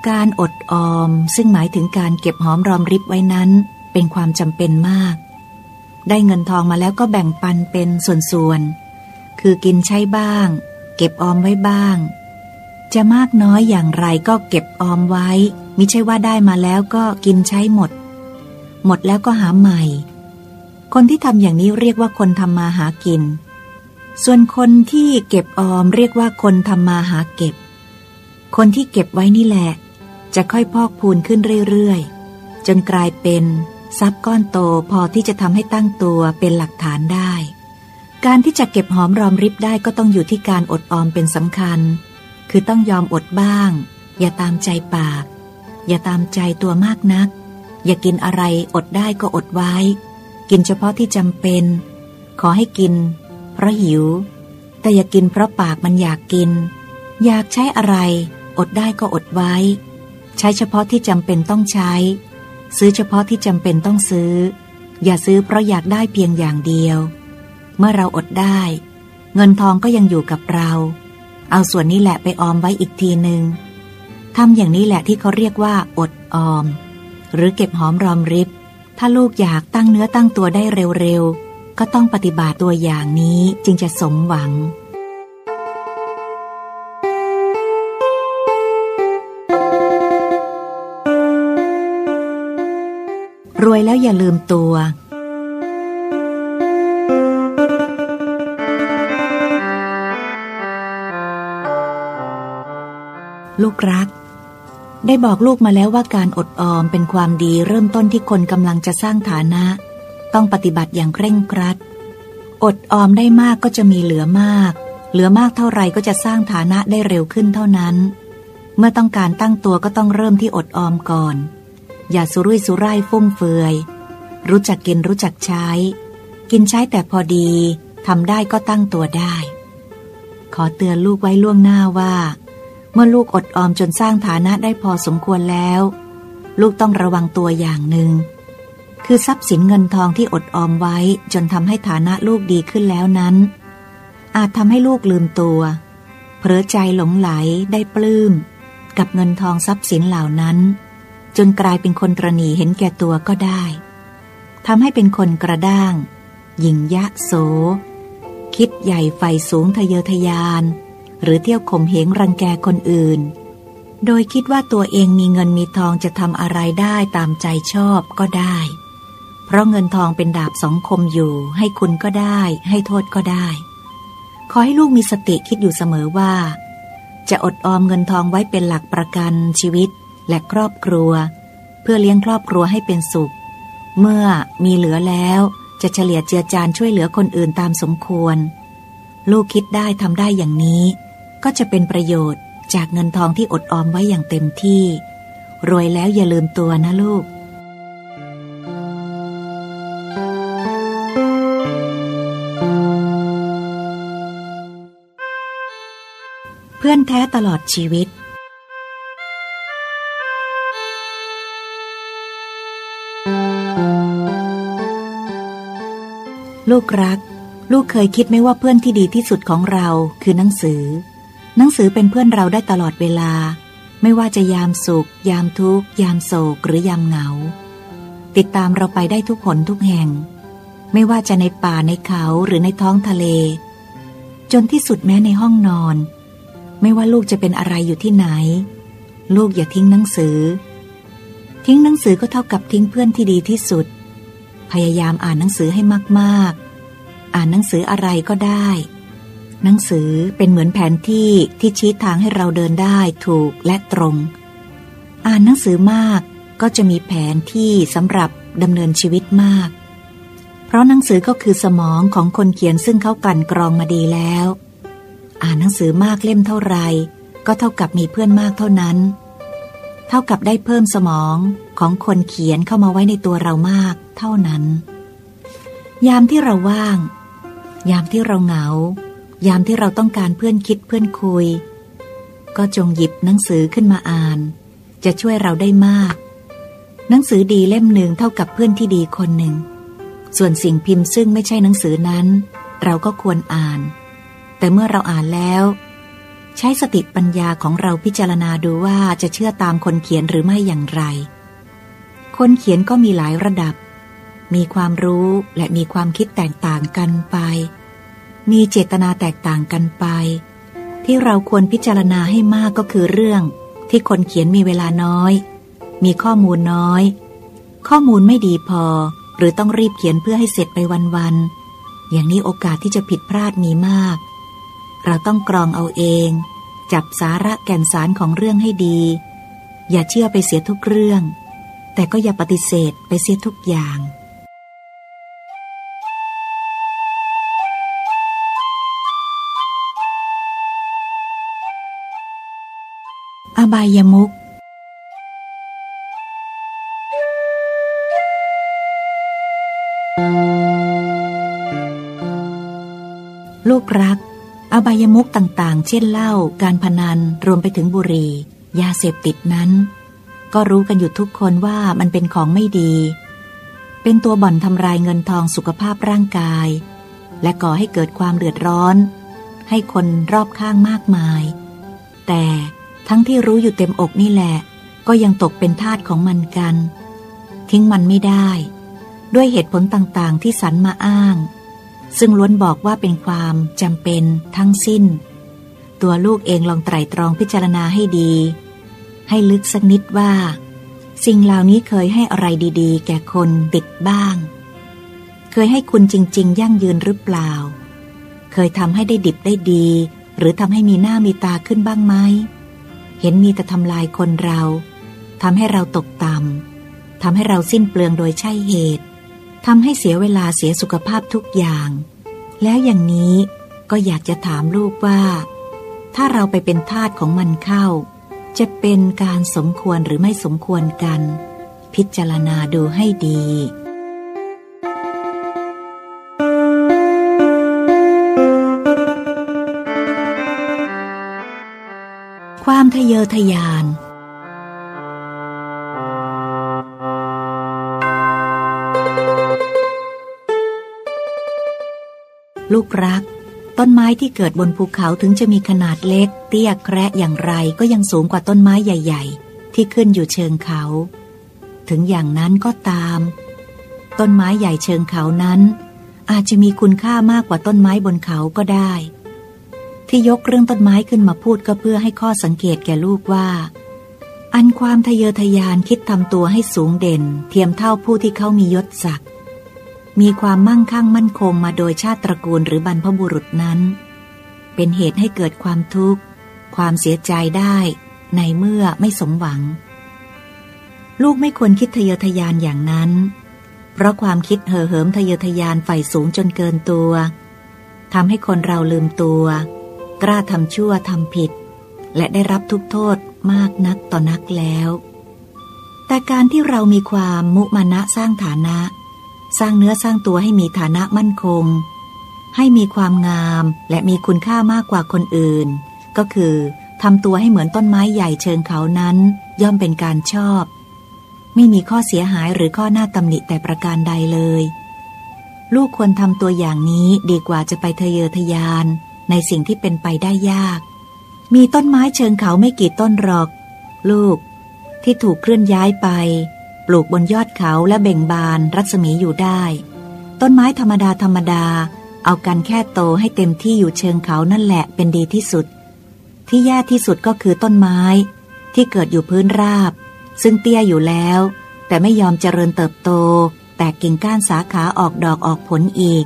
Speaker 1: การอดออมซึ่งหมายถึงการเก็บหอมรอมริบไว้นั้น เป็นความจำเป็นมาก ได้เงินทองมาแล้วก็แบ่งปันเป็นส่วนๆคือกินใช้บ้าง เก็บออมไว้บ้าง จะมากน้อยอย่างไรก็เก็บออมไว้ มิใช่ว่าได้มาแล้วก็กินใช้หมด หมดแล้วก็หาใหม่ คนที่ทำอย่างนี้เรียกว่าคนทำมาหากิน ส่วนคนที่เก็บออมเรียกว่าคนทำมาหาเก็บ คนที่เก็บไว้นี่แหละ จะค่อยพอกพูนขึ้นเรื่อยๆ จนกลายเป็นทรัพย์ก้อนโตพอที่จะทำให้ตั้งตัวเป็นหลักฐานได้ การที่จะเก็บหอมรอมริบได้ก็ต้องอยู่ที่การอดออมเป็นสำคัญ คือต้องยอมอดบ้าง อย่าตามใจปาก อย่าตามใจตัวมากนัก อย่ากินอะไรอดได้ก็อดไว้ กินเฉพาะที่จำเป็น ขอให้กิน เพราะหิว แต่อย่ากินเพราะปากมันอยากกิน อยากใช้อะไร อดได้ก็อดไว้ ใช้เฉพาะที่จำเป็นต้องใช้ ซื้อเฉพาะที่จำเป็นต้องซื้อ อย่าซื้อเพราะอยากได้เพียงอย่างเดียว เมื่อเราอดได้ เงินทองก็ยังอยู่กับเรา เอาส่วนนี้แหละไปออมไว้อีกทีหนึ่งทำอย่างนี้แหละที่เขาเรียกว่า อดออม หรือเก็บหอมรอมริบ ถ้าลูกอยากตั้งเนื้อตั้งตัวได้เร็วๆ ก็ต้องปฏิบัติตัวอย่างนี้จึงจะสมหวังรวยแล้วอย่าลืมตัว ลูกรัก ได้บอกลูกมาแล้วว่าการอดออมเป็นความดีเริ่มต้นที่คนกำลังจะสร้างฐานะ ต้องปฏิบัติอย่างเคร่งครัด อดออมได้มากก็จะมีเหลือมาก เหลือมากเท่าไรก็จะสร้างฐานะได้เร็วขึ้นเท่านั้น เมื่อต้องการตั้งตัวก็ต้องเริ่มที่อดออมก่อน อย่าสุรุ่ยสุร่ายฟุ่มเฟือย รู้จักกินรู้จักใช้ กินใช้แต่พอดีทำได้ก็ตั้งตัวได้ ขอเตือนลูกไว้ล่วงหน้าว่า เมื่อลูกอดออมจนสร้างฐานะได้พอสมควรแล้ว ลูกต้องระวังตัวอย่างหนึ่ง คือทรัพย์สินเงินทองที่อดออมไว้จนทำให้ฐานะลูกดีขึ้นแล้วนั้น อาจทำให้ลูกลืมตัวเผลอใจหลงไหลได้ปลื้ม กับเงินทองทรัพย์สินเหล่านั้น จนกลายเป็นคนตรณีเห็นแก่ตัวก็ได้ทำให้เป็นคนกระด้าง หยิ่งยะโส คิดใหญ่ไฟสูงทะเยอทะยาน หรือเที่ยวข่มเหงรังแกคนอื่น โดยคิดว่าตัวเองมีเงินมีทองจะทำอะไรได้ตามใจชอบก็ได้ เพราะเงินทองเป็นดาบสองคมอยู่ ให้คุณก็ได้ ให้โทษก็ได้ ขอให้ลูกมีสติคิดอยู่เสมอว่า จะอดออมเงินทองไว้เป็นหลักประกันชีวิตและครอบครัว เพื่อเลี้ยงครอบครัวให้เป็นสุข เมื่อมีเหลือแล้วจะเฉลี่ยเจือจานช่วยเหลือคนอื่นตามสมควร ลูกคิดได้ทำได้อย่างนี้ ก็จะเป็นประโยชน์จากเงินทองที่อดออมไว้อย่างเต็มที่ รวยแล้วอย่าลืมตัวนะลูกเพื่อนแท้ตลอดชีวิต ลูกรัก ลูกเคยคิดไหมว่าเพื่อนที่ดีที่สุดของเราคือหนังสือ หนังสือเป็นเพื่อนเราได้ตลอดเวลา ไม่ว่าจะยามสุข ยามทุกข์ ยามโศกหรือยามเหงา ติดตามเราไปได้ทุกหนทุกแห่ง ไม่ว่าจะในป่าในเขาหรือในท้องทะเล จนที่สุดแม้ในห้องนอน ไม่ว่าลูกจะเป็นอะไรอยู่ที่ไหน ลูกอย่าทิ้งหนังสือ ทิ้งหนังสือก็เท่ากับทิ้งเพื่อนที่ดีที่สุด พยายามอ่านหนังสือให้มากๆ อ่านหนังสืออะไรก็ได้ หนังสือเป็นเหมือนแผนที่ที่ชี้ทางให้เราเดินได้ถูกและตรง อ่านหนังสือมากก็จะมีแผนที่สำหรับดำเนินชีวิตมาก เพราะหนังสือก็คือสมองของคนเขียนซึ่งเขากลั่นกรองมาดีแล้ว อ่านหนังสือมากเล่มเท่าไร ก็เท่ากับมีเพื่อนมากเท่านั้น เท่ากับได้เพิ่มสมองของคนเขียนเข้ามาไว้ในตัวเรามากเท่านั้น ยามที่เราว่าง ยามที่เราเหงา ยามที่เราต้องการเพื่อนคิดเพื่อนคุย ก็จงหยิบหนังสือขึ้นมาอ่าน จะช่วยเราได้มาก หนังสือดีเล่มหนึ่งเท่ากับเพื่อนที่ดีคนหนึ่ง ส่วนสิ่งพิมพ์ซึ่งไม่ใช่หนังสือนั้น เราก็ควรอ่าน แต่เมื่อเราอ่านแล้ว ใช้สติปัญญาของเราพิจารณาดูว่าจะเชื่อตามคนเขียนหรือไม่อย่างไร คนเขียนก็มีหลายระดับ มีความรู้และมีความคิดแตกต่างกันไป มีเจตนาแตกต่างกันไป ที่เราควรพิจารณาให้มากก็คือเรื่อง ที่คนเขียนมีเวลาน้อย มีข้อมูลน้อย ข้อมูลไม่ดีพอ หรือต้องรีบเขียนเพื่อให้เสร็จไปวันๆอย่างนี้โอกาสที่จะผิดพลาดมีมาก เราต้องกรองเอาเอง จับสาระแก่นสารของเรื่องให้ดี อย่าเชื่อไปเสียทุกเรื่อง แต่ก็อย่าปฏิเสธไปเสียทุกอย่างายมุกลูกรัก อบายมุกต่างๆ เช่นเหล้า การพนัน รวมไปถึงบุหรี่ ยาเสพติดนั้น ก็รู้กันอยู่ทุกคนว่ามันเป็นของไม่ดี เป็นตัวบ่อนทำลายเงินทองสุขภาพร่างกาย และก่อให้เกิดความเดือดร้อน ให้คนรอบข้างมากมาย แต่ ทั้งที่รู้อยู่เต็มอกนี่แหละ ก็ยังตกเป็นทาสของมันกัน ทิ้งมันไม่ได้ ด้วยเหตุผลต่างๆ ที่สรรมาอ้าง ซึ่งล้วนบอกว่าเป็นความจำเป็นทั้งสิ้น ตัวลูกเองลองไตร่ตรองพิจารณาให้ดี ให้ลึกสักนิดว่า สิ่งเหล่านี้เคยให้อะไรดีๆ แก่คนติดบ้าง เคยให้คุณจริง ๆ ยั่งยืนหรือเปล่า เคยทำให้ได้ดิบได้ดี หรือทำให้มีหน้ามีตาขึ้นบ้างไหม เห็นมีแต่ทำลายคนเราทำให้เราตกต่ำทำให้เราสิ้นเปลืองโดยใช่เหตุทำให้เสียเวลาเสียสุขภาพทุกอย่าง แล้วอย่างนี้ก็อยากจะถามลูกว่า ถ้าเราไปเป็นทาสของมันเข้า จะเป็นการสมควรหรือไม่สมควรกัน พิจารณาดูให้ดี ความทะเยอทะยาน ลูกรัก ต้นไม้ที่เกิดบนภูเขาถึงจะมีขนาดเล็ก เตี้ยแคระอย่างไรก็ยังสูงกว่าต้นไม้ใหญ่ ๆ ที่ขึ้นอยู่เชิงเขา ถึงอย่างนั้นก็ตาม ต้นไม้ใหญ่เชิงเขานั้น อาจจะมีคุณค่ามากกว่าต้นไม้บนเขาก็ได้ ที่ยกเรื่องต้นไม้ขึ้นมาพูดก็เพื่อให้ข้อสังเกตแก่ลูกว่า อันความทะเยอทะยานคิดทำตัวให้สูงเด่น เทียมเท่าผู้ที่เขามียศศักดิ์มีความมั่งคั่งมั่นคงมาโดยชาติตระกูลหรือบรรพบุรุษนั้น เป็นเหตุให้เกิดความทุกข์ ความเสียใจได้ในเมื่อไม่สมหวัง ลูกไม่ควรคิดทะเยอทะยานอย่างนั้น เพราะความคิดเห่อเหิมทะเยอทะยานใฝ่สูงจนเกินตัวทำให้คนเราลืมตัว กล้าทำชั่วทำผิด และได้รับทุกโทษมากนักต่อนักแล้ว แต่การที่เรามีความมุมานะสร้างฐานะ สร้างเนื้อสร้างตัวให้มีฐานะมั่นคง ให้มีความงามและมีคุณค่ามากกว่าคนอื่น ก็คือทำตัวให้เหมือนต้นไม้ใหญ่เชิงเขานั้น ย่อมเป็นการชอบ ไม่มีข้อเสียหายหรือข้อหน้าตำหนิแต่ประการใดเลย ลูกควรทำตัวอย่างนี้ดีกว่าจะไปทะเยอทะยาน ในสิ่งที่เป็นไปได้ยาก มีต้นไม้เชิงเขาไม่กี่ต้นหรอก ลูก ที่ถูกเคลื่อนย้ายไป ปลูกบนยอดเขาและเบ่งบานรัศมีอยู่ได้ ต้นไม้ธรรมดาธรรมดา เอากันแค่โตให้เต็มที่อยู่เชิงเขานั่นแหละเป็นดีที่สุด ที่แย่ที่สุดก็คือต้นไม้ ที่เกิดอยู่พื้นราบ ซึ่งเตี้ยอยู่แล้ว แต่ไม่ยอมเจริญเติบโต แตกกิ่งก้านสาขาออกดอกออกผลอีก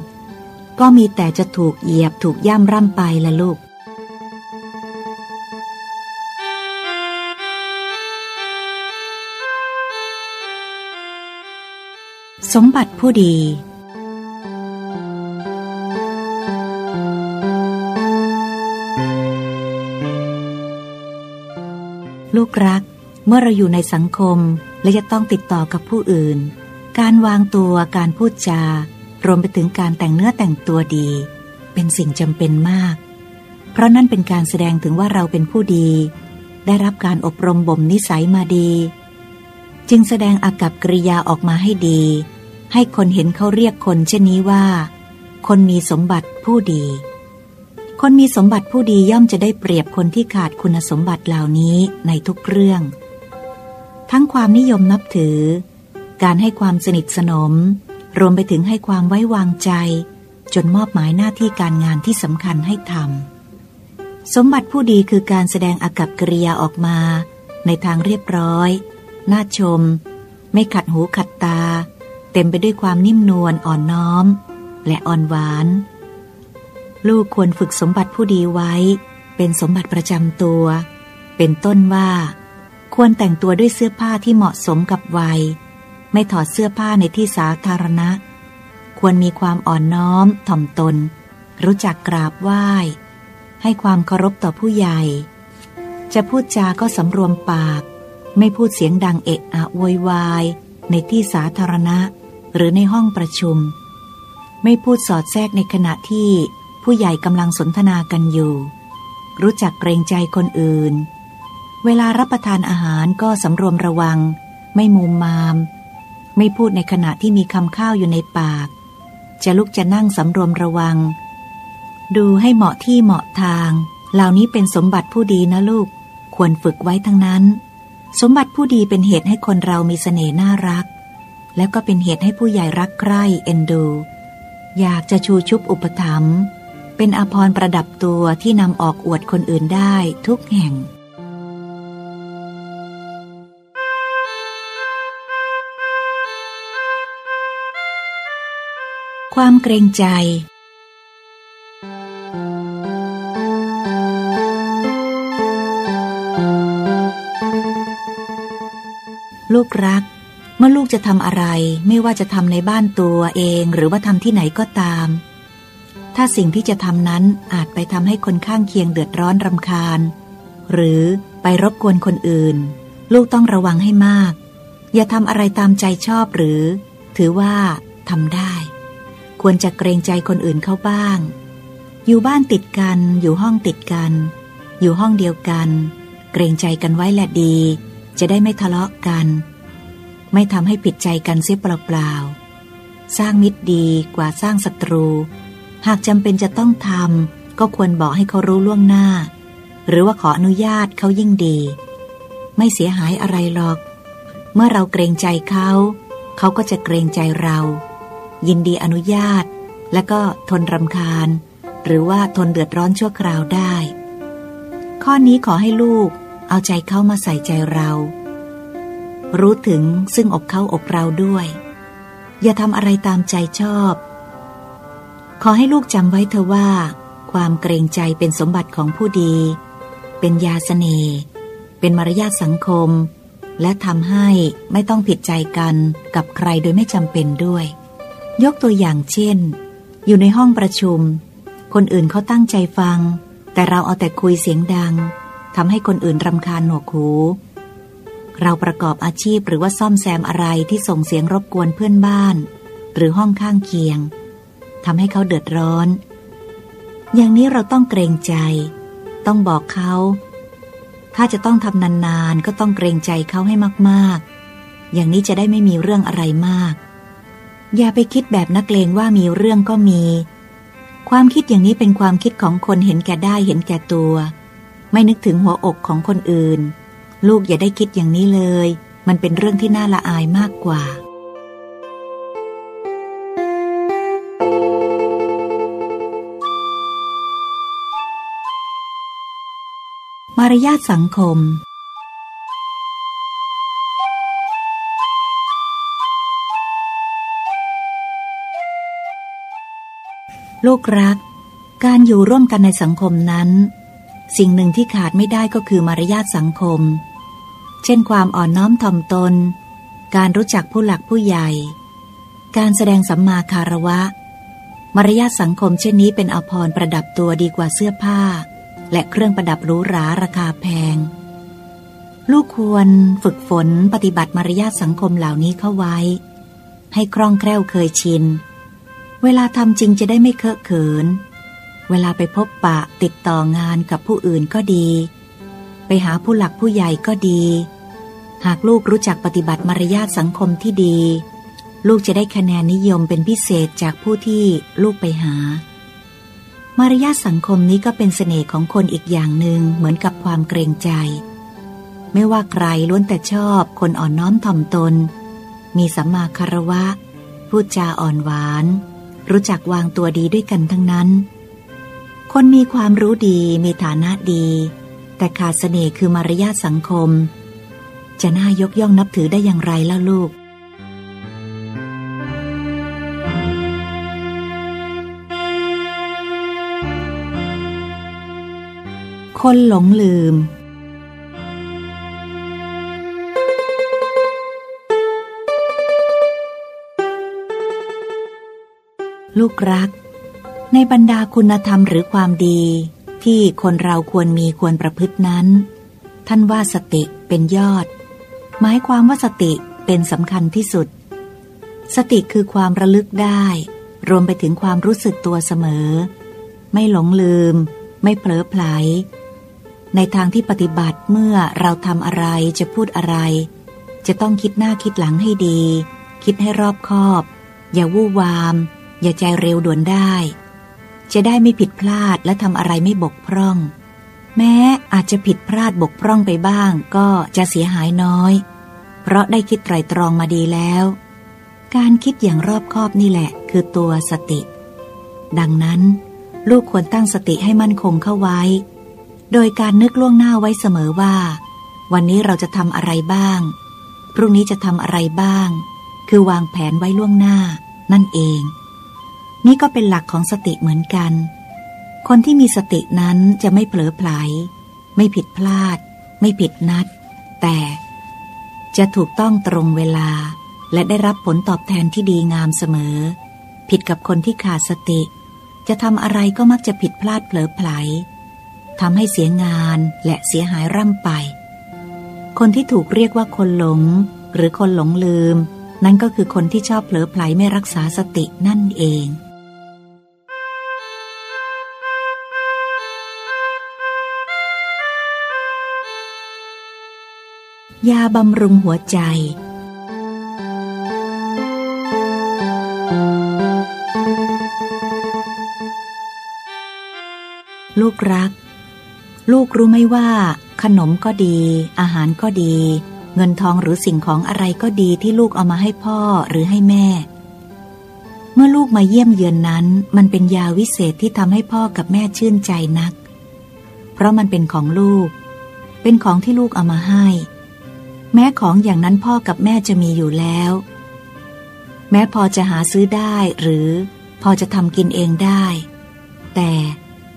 Speaker 1: ก็มีแต่จะถูกเหยียบถูกย่ำร่ำไปละลูก สมบัติผู้ดีลูกรัก เมื่อเราอยู่ในสังคมและจะต้องติดต่อกับผู้อื่น การวางตัวการพูดจา รวมไปถึงการแต่งเนื้อแต่งตัวดี เป็นสิ่งจำเป็นมาก เพราะนั่นเป็นการแสดงถึงว่าเราเป็นผู้ดี ได้รับการอบรมบ่มนิสัยมาดี จึงแสดงอากับกริยาออกมาให้ดี ให้คนเห็นเขาเรียกคนเช่นนี้ว่า คนมีสมบัติผู้ดี คนมีสมบัติผู้ดีย่อมจะได้เปรียบคนที่ขาดคุณสมบัติเหล่านี้ในทุกเรื่อง ทั้งความนิยมนับถือ การให้ความสนิทสนม รวมไปถึงให้ความไว้วางใจ จนมอบหมายหน้าที่การงานที่สำคัญให้ทำสมบัติผู้ดีคือการแสดงอากับกริยาออกมา ในทางเรียบร้อย น่าชม ไม่ขัดหูขัดตา เต็มไปด้วยความนิ่มนวลอ่อนน้อม และอ่อนหวาน ลูกควรฝึกสมบัติผู้ดีไว้ เป็นสมบัติประจำตัว เป็นต้นว่า ควรแต่งตัวด้วยเสื้อผ้าที่เหมาะสมกับวัย ไม่ถอดเสื้อผ้าในที่สาธารณะ ควรมีความอ่อนน้อมถ่อมตน รู้จักกราบไหว้ ให้ความเคารพต่อผู้ใหญ่ จะพูดจาก็สำรวมปาก ไม่พูดเสียงดังเอะอะโวยวายในที่สาธารณะ หรือในห้องประชุม ไม่พูดสอดแทรกในขณะที่ผู้ใหญ่กำลังสนทนากันอยู่ รู้จักเกรงใจคนอื่น เวลารับประทานอาหารก็สำรวมระวัง ไม่มูมมาม ไม่พูดในขณะที่มีคำข้าวอยู่ในปาก จะลุกจะนั่งสำรวมระวัง ดูให้เหมาะที่เหมาะทาง เหล่านี้เป็นสมบัติผู้ดีนะลูก ควรฝึกไว้ทั้งนั้น สมบัติผู้ดีเป็นเหตุให้คนเรามีเสน่ห์น่ารัก แล้วก็เป็นเหตุให้ผู้ใหญ่รักใคร่เอ็นดู อยากจะชูชุบอุปถัมภ์เป็นอภรประดับตัวที่นำออกอวดคนอื่นได้ทุกแห่ง ความเกรงใจ ลูกรัก เมื่อลูกจะทำอะไร ไม่ว่าจะทำในบ้านตัวเองหรือว่าทำที่ไหนก็ตาม ถ้าสิ่งที่จะทำนั้นอาจไปทำให้คนข้างเคียงเดือดร้อนรำคาญ หรือไปรบกวนคนอื่น ลูกต้องระวังให้มาก อย่าทำอะไรตามใจชอบหรือ ถือว่าทำได้ ควรจะเกรงใจคนอื่นเขาบ้าง อยู่บ้านติดกัน อยู่ห้องติดกัน อยู่ห้องเดียวกัน เกรงใจกันไว้แหละดี จะได้ไม่ทะเลาะกัน ไม่ทำให้ผิดใจกันเสียเปล่าๆ สร้างมิตรดีกว่าสร้างศัตรู หากจำเป็นจะต้องทำก็ควรบอกให้เขารู้ล่วงหน้า หรือว่าขออนุญาตเขายิ่งดี ไม่เสียหายอะไรหรอก เมื่อเราเกรงใจเขา เขาก็จะเกรงใจเรา ยินดีอนุญาต และก็ทนรำคาญ หรือว่าทนเดือดร้อนชั่วคราวได้ ข้อนี้ขอให้ลูกเอาใจเข้ามาใส่ใจเรา รู้ถึงซึ่งอกเขาอกเราด้วย อย่าทำอะไรตามใจชอบ ขอให้ลูกจำไว้เถอว่า ความเกรงใจเป็นสมบัติของผู้ดี เป็นยาสเสน่ห์เป็นมารยาทสังคม และทำให้ไม่ต้องผิดใจกันกับใครโดยไม่จำเป็นด้วย ยกตัวอย่างเช่น อยู่ในห้องประชุม คนอื่นเขาตั้งใจฟัง แต่เราเอาแต่คุยเสียงดังทำให้คนอื่นรำคาญหนวกหูเราประกอบอาชีพหรือว่าซ่อมแซมอะไรที่ส่งเสียงรบกวนเพื่อนบ้าน หรือห้องข้างเคียงทำให้เขาเดือดร้อน อย่างนี้เราต้องเกรงใจ ต้องบอกเขา ถ้าจะต้องทำนานๆ ก็ต้องเกรงใจเขาให้มากๆ อย่างนี้จะได้ไม่มีเรื่องอะไรมาก อย่าไปคิดแบบนักเลงว่ามีเรื่องก็มี ความคิดอย่างนี้เป็นความคิดของคนเห็นแก่ได้เห็นแก่ตัว ไม่นึกถึงหัวอกของคนอื่น ลูกอย่าได้คิดอย่างนี้เลย มันเป็นเรื่องที่น่าละอายมากกว่ามารยาทสังคม ลูกรัก การอยู่ร่วมกันในสังคมนั้น สิ่งหนึ่งที่ขาดไม่ได้ก็คือมารยาทสังคม เช่นความอ่อนน้อมถ่อมตน การรู้จักผู้หลักผู้ใหญ่ การแสดงสัมมาคารวะ มารยาทสังคมเช่นนี้เป็นอภรประดับตัวดีกว่าเสื้อผ้า และเครื่องประดับหรูหราราคาแพง ลูกควรฝึกฝนปฏิบัติมารยาทสังคมเหล่านี้เข้าไว้ ให้คล่องแคล่วเคยชิน เวลาทำจริงจะได้ไม่เคอะเขิน เวลาไปพบปะติดต่องานกับผู้อื่นก็ดี ไปหาผู้หลักผู้ใหญ่ก็ดี หากลูกรู้จักปฏิบัติมารยาทสังคมที่ดี ลูกจะได้คะแนนนิยมเป็นพิเศษจากผู้ที่ลูกไปหา มารยาทสังคมนี้ก็เป็นเสน่ห์ของคนอีกอย่างหนึ่งเหมือนกับความเกรงใจ ไม่ว่าใครล้วนแต่ชอบคนอ่อนน้อมถ่อมตน มีสัมมาคารวะพูดจาอ่อนหวาน รู้จักวางตัวดีด้วยกันทั้งนั้น คนมีความรู้ดีมีฐานะดี แต่ขาดเสน่ห์คือมารยาทสังคม จะน่ายกย่องนับถือได้อย่างไรล่ะลูกคนหลงลืม ลูกรัก ในบรรดาคุณธรรมหรือความดีที่คนเราควรมีควรประพฤตินั้น ท่านว่าสติเป็นยอด หมายความว่าสติเป็นสำคัญที่สุด สติคือความระลึกได้ รวมไปถึงความรู้สึกตัวเสมอ ไม่หลงลืม ไม่เผลอไผลในทางที่ปฏิบัติเมื่อเราทำอะไรจะพูดอะไร จะต้องคิดหน้าคิดหลังให้ดี คิดให้รอบคอบ อย่าวู่วาม อย่าใจเร็วด่วนได้ จะได้ไม่ผิดพลาดและทำอะไรไม่บกพร่อง แม้อาจจะผิดพลาดบกพร่องไปบ้าง ก็จะเสียหายน้อย เพราะได้คิดไตรตรองมาดีแล้ว การคิดอย่างรอบคอบนี่แหละ คือตัวสติ ดังนั้น ลูกควรตั้งสติให้มั่นคงเข้าไว้ โดยการนึกล่วงหน้าไว้เสมอว่า วันนี้เราจะทำอะไรบ้าง พรุ่งนี้จะทำอะไรบ้าง คือวางแผนไว้ล่วงหน้า นั่นเอง นี่ก็เป็นหลักของสติเหมือนกัน คนที่มีสตินั้นจะไม่เผลอไผลไม่ผิดพลาด ไม่ผิดนัด แต่จะถูกต้องตรงเวลา และได้รับผลตอบแทนที่ดีงามเสมอ ผิดกับคนที่ขาดสติ จะทำอะไรก็มักจะผิดพลาดเผลอไผลทำให้เสียงานและเสียหายร่ำไป คนที่ถูกเรียกว่าคนหลง หรือคนหลงลืม นั่นก็คือคนที่ชอบเผลอไผลไม่รักษาสตินั่นเอง ยาบำรุงหัวใจ ลูกรัก ลูกรู้ไหมว่า ขนมก็ดี อาหารก็ดี เงินทองหรือสิ่งของอะไรก็ดีที่ลูกเอามาให้พ่อหรือให้แม่ เมื่อลูกมาเยี่ยมเยือนนั้น มันเป็นยาวิเศษที่ทำให้พ่อกับแม่ชื่นใจนัก เพราะมันเป็นของลูก เป็นของที่ลูกเอามาให้ แม้ของอย่างนั้นพ่อกับแม่จะมีอยู่แล้ว แม้พอจะหาซื้อได้หรือพอจะทำกินเองได้ แต่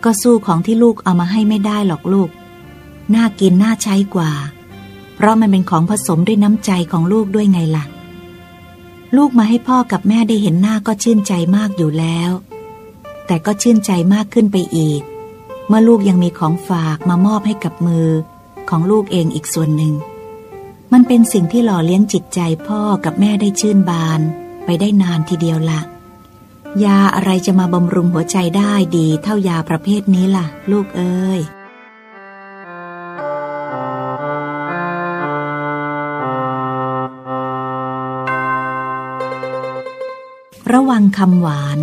Speaker 1: ก็สู้ของที่ลูกเอามาให้ไม่ได้หรอกลูก น่ากินน่าใช้กว่า เพราะมันเป็นของผสมด้วยน้ำใจของลูกด้วยไงล่ะ ลูกมาให้พ่อกับแม่ได้เห็นหน้าก็ชื่นใจมากอยู่แล้ว แต่ก็ชื่นใจมากขึ้นไปอีก เมื่อลูกยังมีของฝากมามอบให้กับมือของลูกเองอีกส่วนหนึ่ง มันเป็นสิ่งที่หล่อเลี้ยงจิตใจพ่อกับแม่ได้ชื่นบานไปได้นานทีเดียวละยาอะไรจะมาบำรุงหัวใจได้ดีเท่ายาประเภทนี้ล่ะ ลูกเอ้ยระวังคำหวาน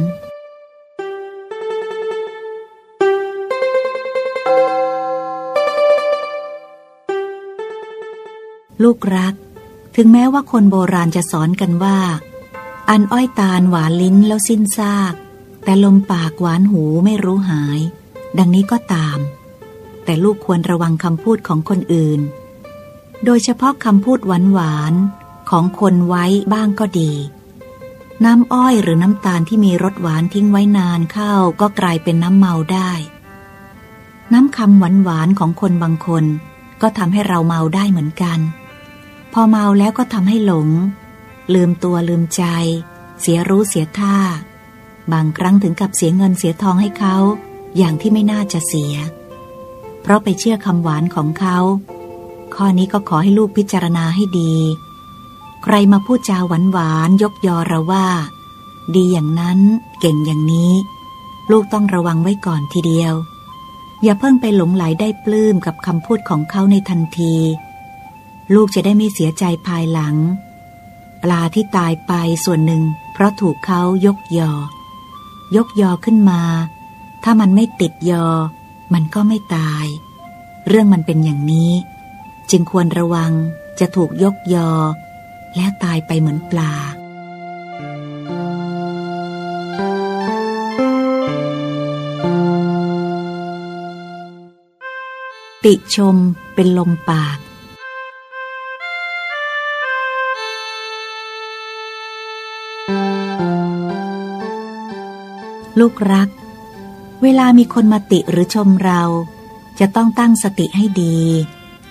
Speaker 1: ลูกรัก ถึงแม้ว่าคนโบราณจะสอนกันว่า อันอ้อยตาลหวานลิ้นแล้วสิ้นซาก แต่ลมปากหวานหูไม่รู้หาย ดังนี้ก็ตาม แต่ลูกควรระวังคำพูดของคนอื่น โดยเฉพาะคำพูดหวานหวานของคนไว้บ้างก็ดี น้ำอ้อยหรือน้ำตาลที่มีรสหวานทิ้งไว้นานเข้าก็กลายเป็นน้ำเมาได้ น้ำคำหวานหวานของคนบางคนก็ทำให้เราเมาได้เหมือนกัน พอเมาแล้วก็ทำให้หลง ลืมตัวลืมใจ เสียรู้เสียท่า บางครั้งถึงกับเสียเงินเสียทองให้เขา อย่างที่ไม่น่าจะเสีย เพราะไปเชื่อคำหวานของเขา ข้อนี้ก็ขอให้ลูกพิจารณาให้ดี ใครมาพูดจาหวานหวานยกยอเราว่า ดีอย่างนั้นเก่งอย่างนี้ ลูกต้องระวังไว้ก่อนทีเดียว อย่าเพิ่งไปหลงไหลได้ปลื้มกับคำพูดของเขาในทันที ลูกจะได้ไม่เสียใจภายหลัง ปลาที่ตายไปส่วนหนึ่ง เพราะถูกเขายกยอ ยกยอขึ้นมา ถ้ามันไม่ติดยอ มันก็ไม่ตาย เรื่องมันเป็นอย่างนี้ จึงควรระวังจะถูกยกยอ และตายไปเหมือนปลาติชมเป็นลมปาก ลูกรัก เวลามีคนมาติหรือชมเรา จะต้องตั้งสติให้ดี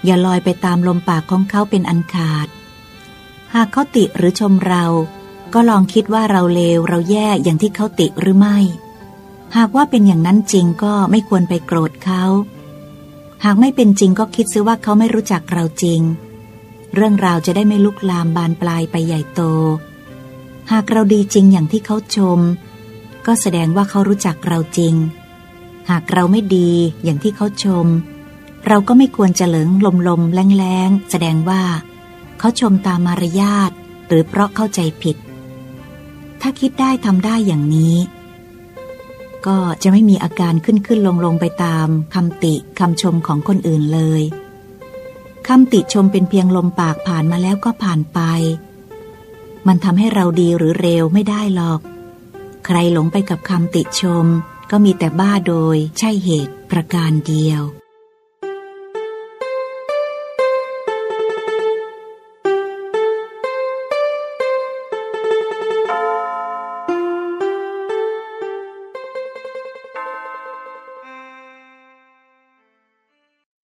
Speaker 1: อย่าลอยไปตามลมปากของเขาเป็นอันขาด หากเขาติหรือชมเรา ก็ลองคิดว่าเราเลวเราแย่อย่างที่เขาติหรือไม่ หากว่าเป็นอย่างนั้นจริงก็ไม่ควรไปโกรธเขา หากไม่เป็นจริงก็คิดซิว่าเขาไม่รู้จักเราจริง เรื่องราวจะได้ไม่ลุกลามบานปลายไปใหญ่โต หากเราดีจริงอย่างที่เขาชม ก็แสดงว่าเขารู้จักเราจริง หากเราไม่ดีอย่างที่เขาชม เราก็ไม่ควรจะเหลิงลมลมแรงแรงแสดงว่า เขาชมตามมารยาทหรือเพราะเข้าใจผิด ถ้าคิดได้ทำได้อย่างนี้ ก็จะไม่มีอาการขึ้นขึ้นลงลงไปตามคำติคำชมของคนอื่นเลยคำติชมเป็นเพียงลมปากผ่านมาแล้วก็ผ่านไป มันทำให้เราดีหรือเร็วไม่ได้หรอก ใครหลงไปกับคำติชม ก็มีแต่บ้าโดยใช่เหตุประการเดียว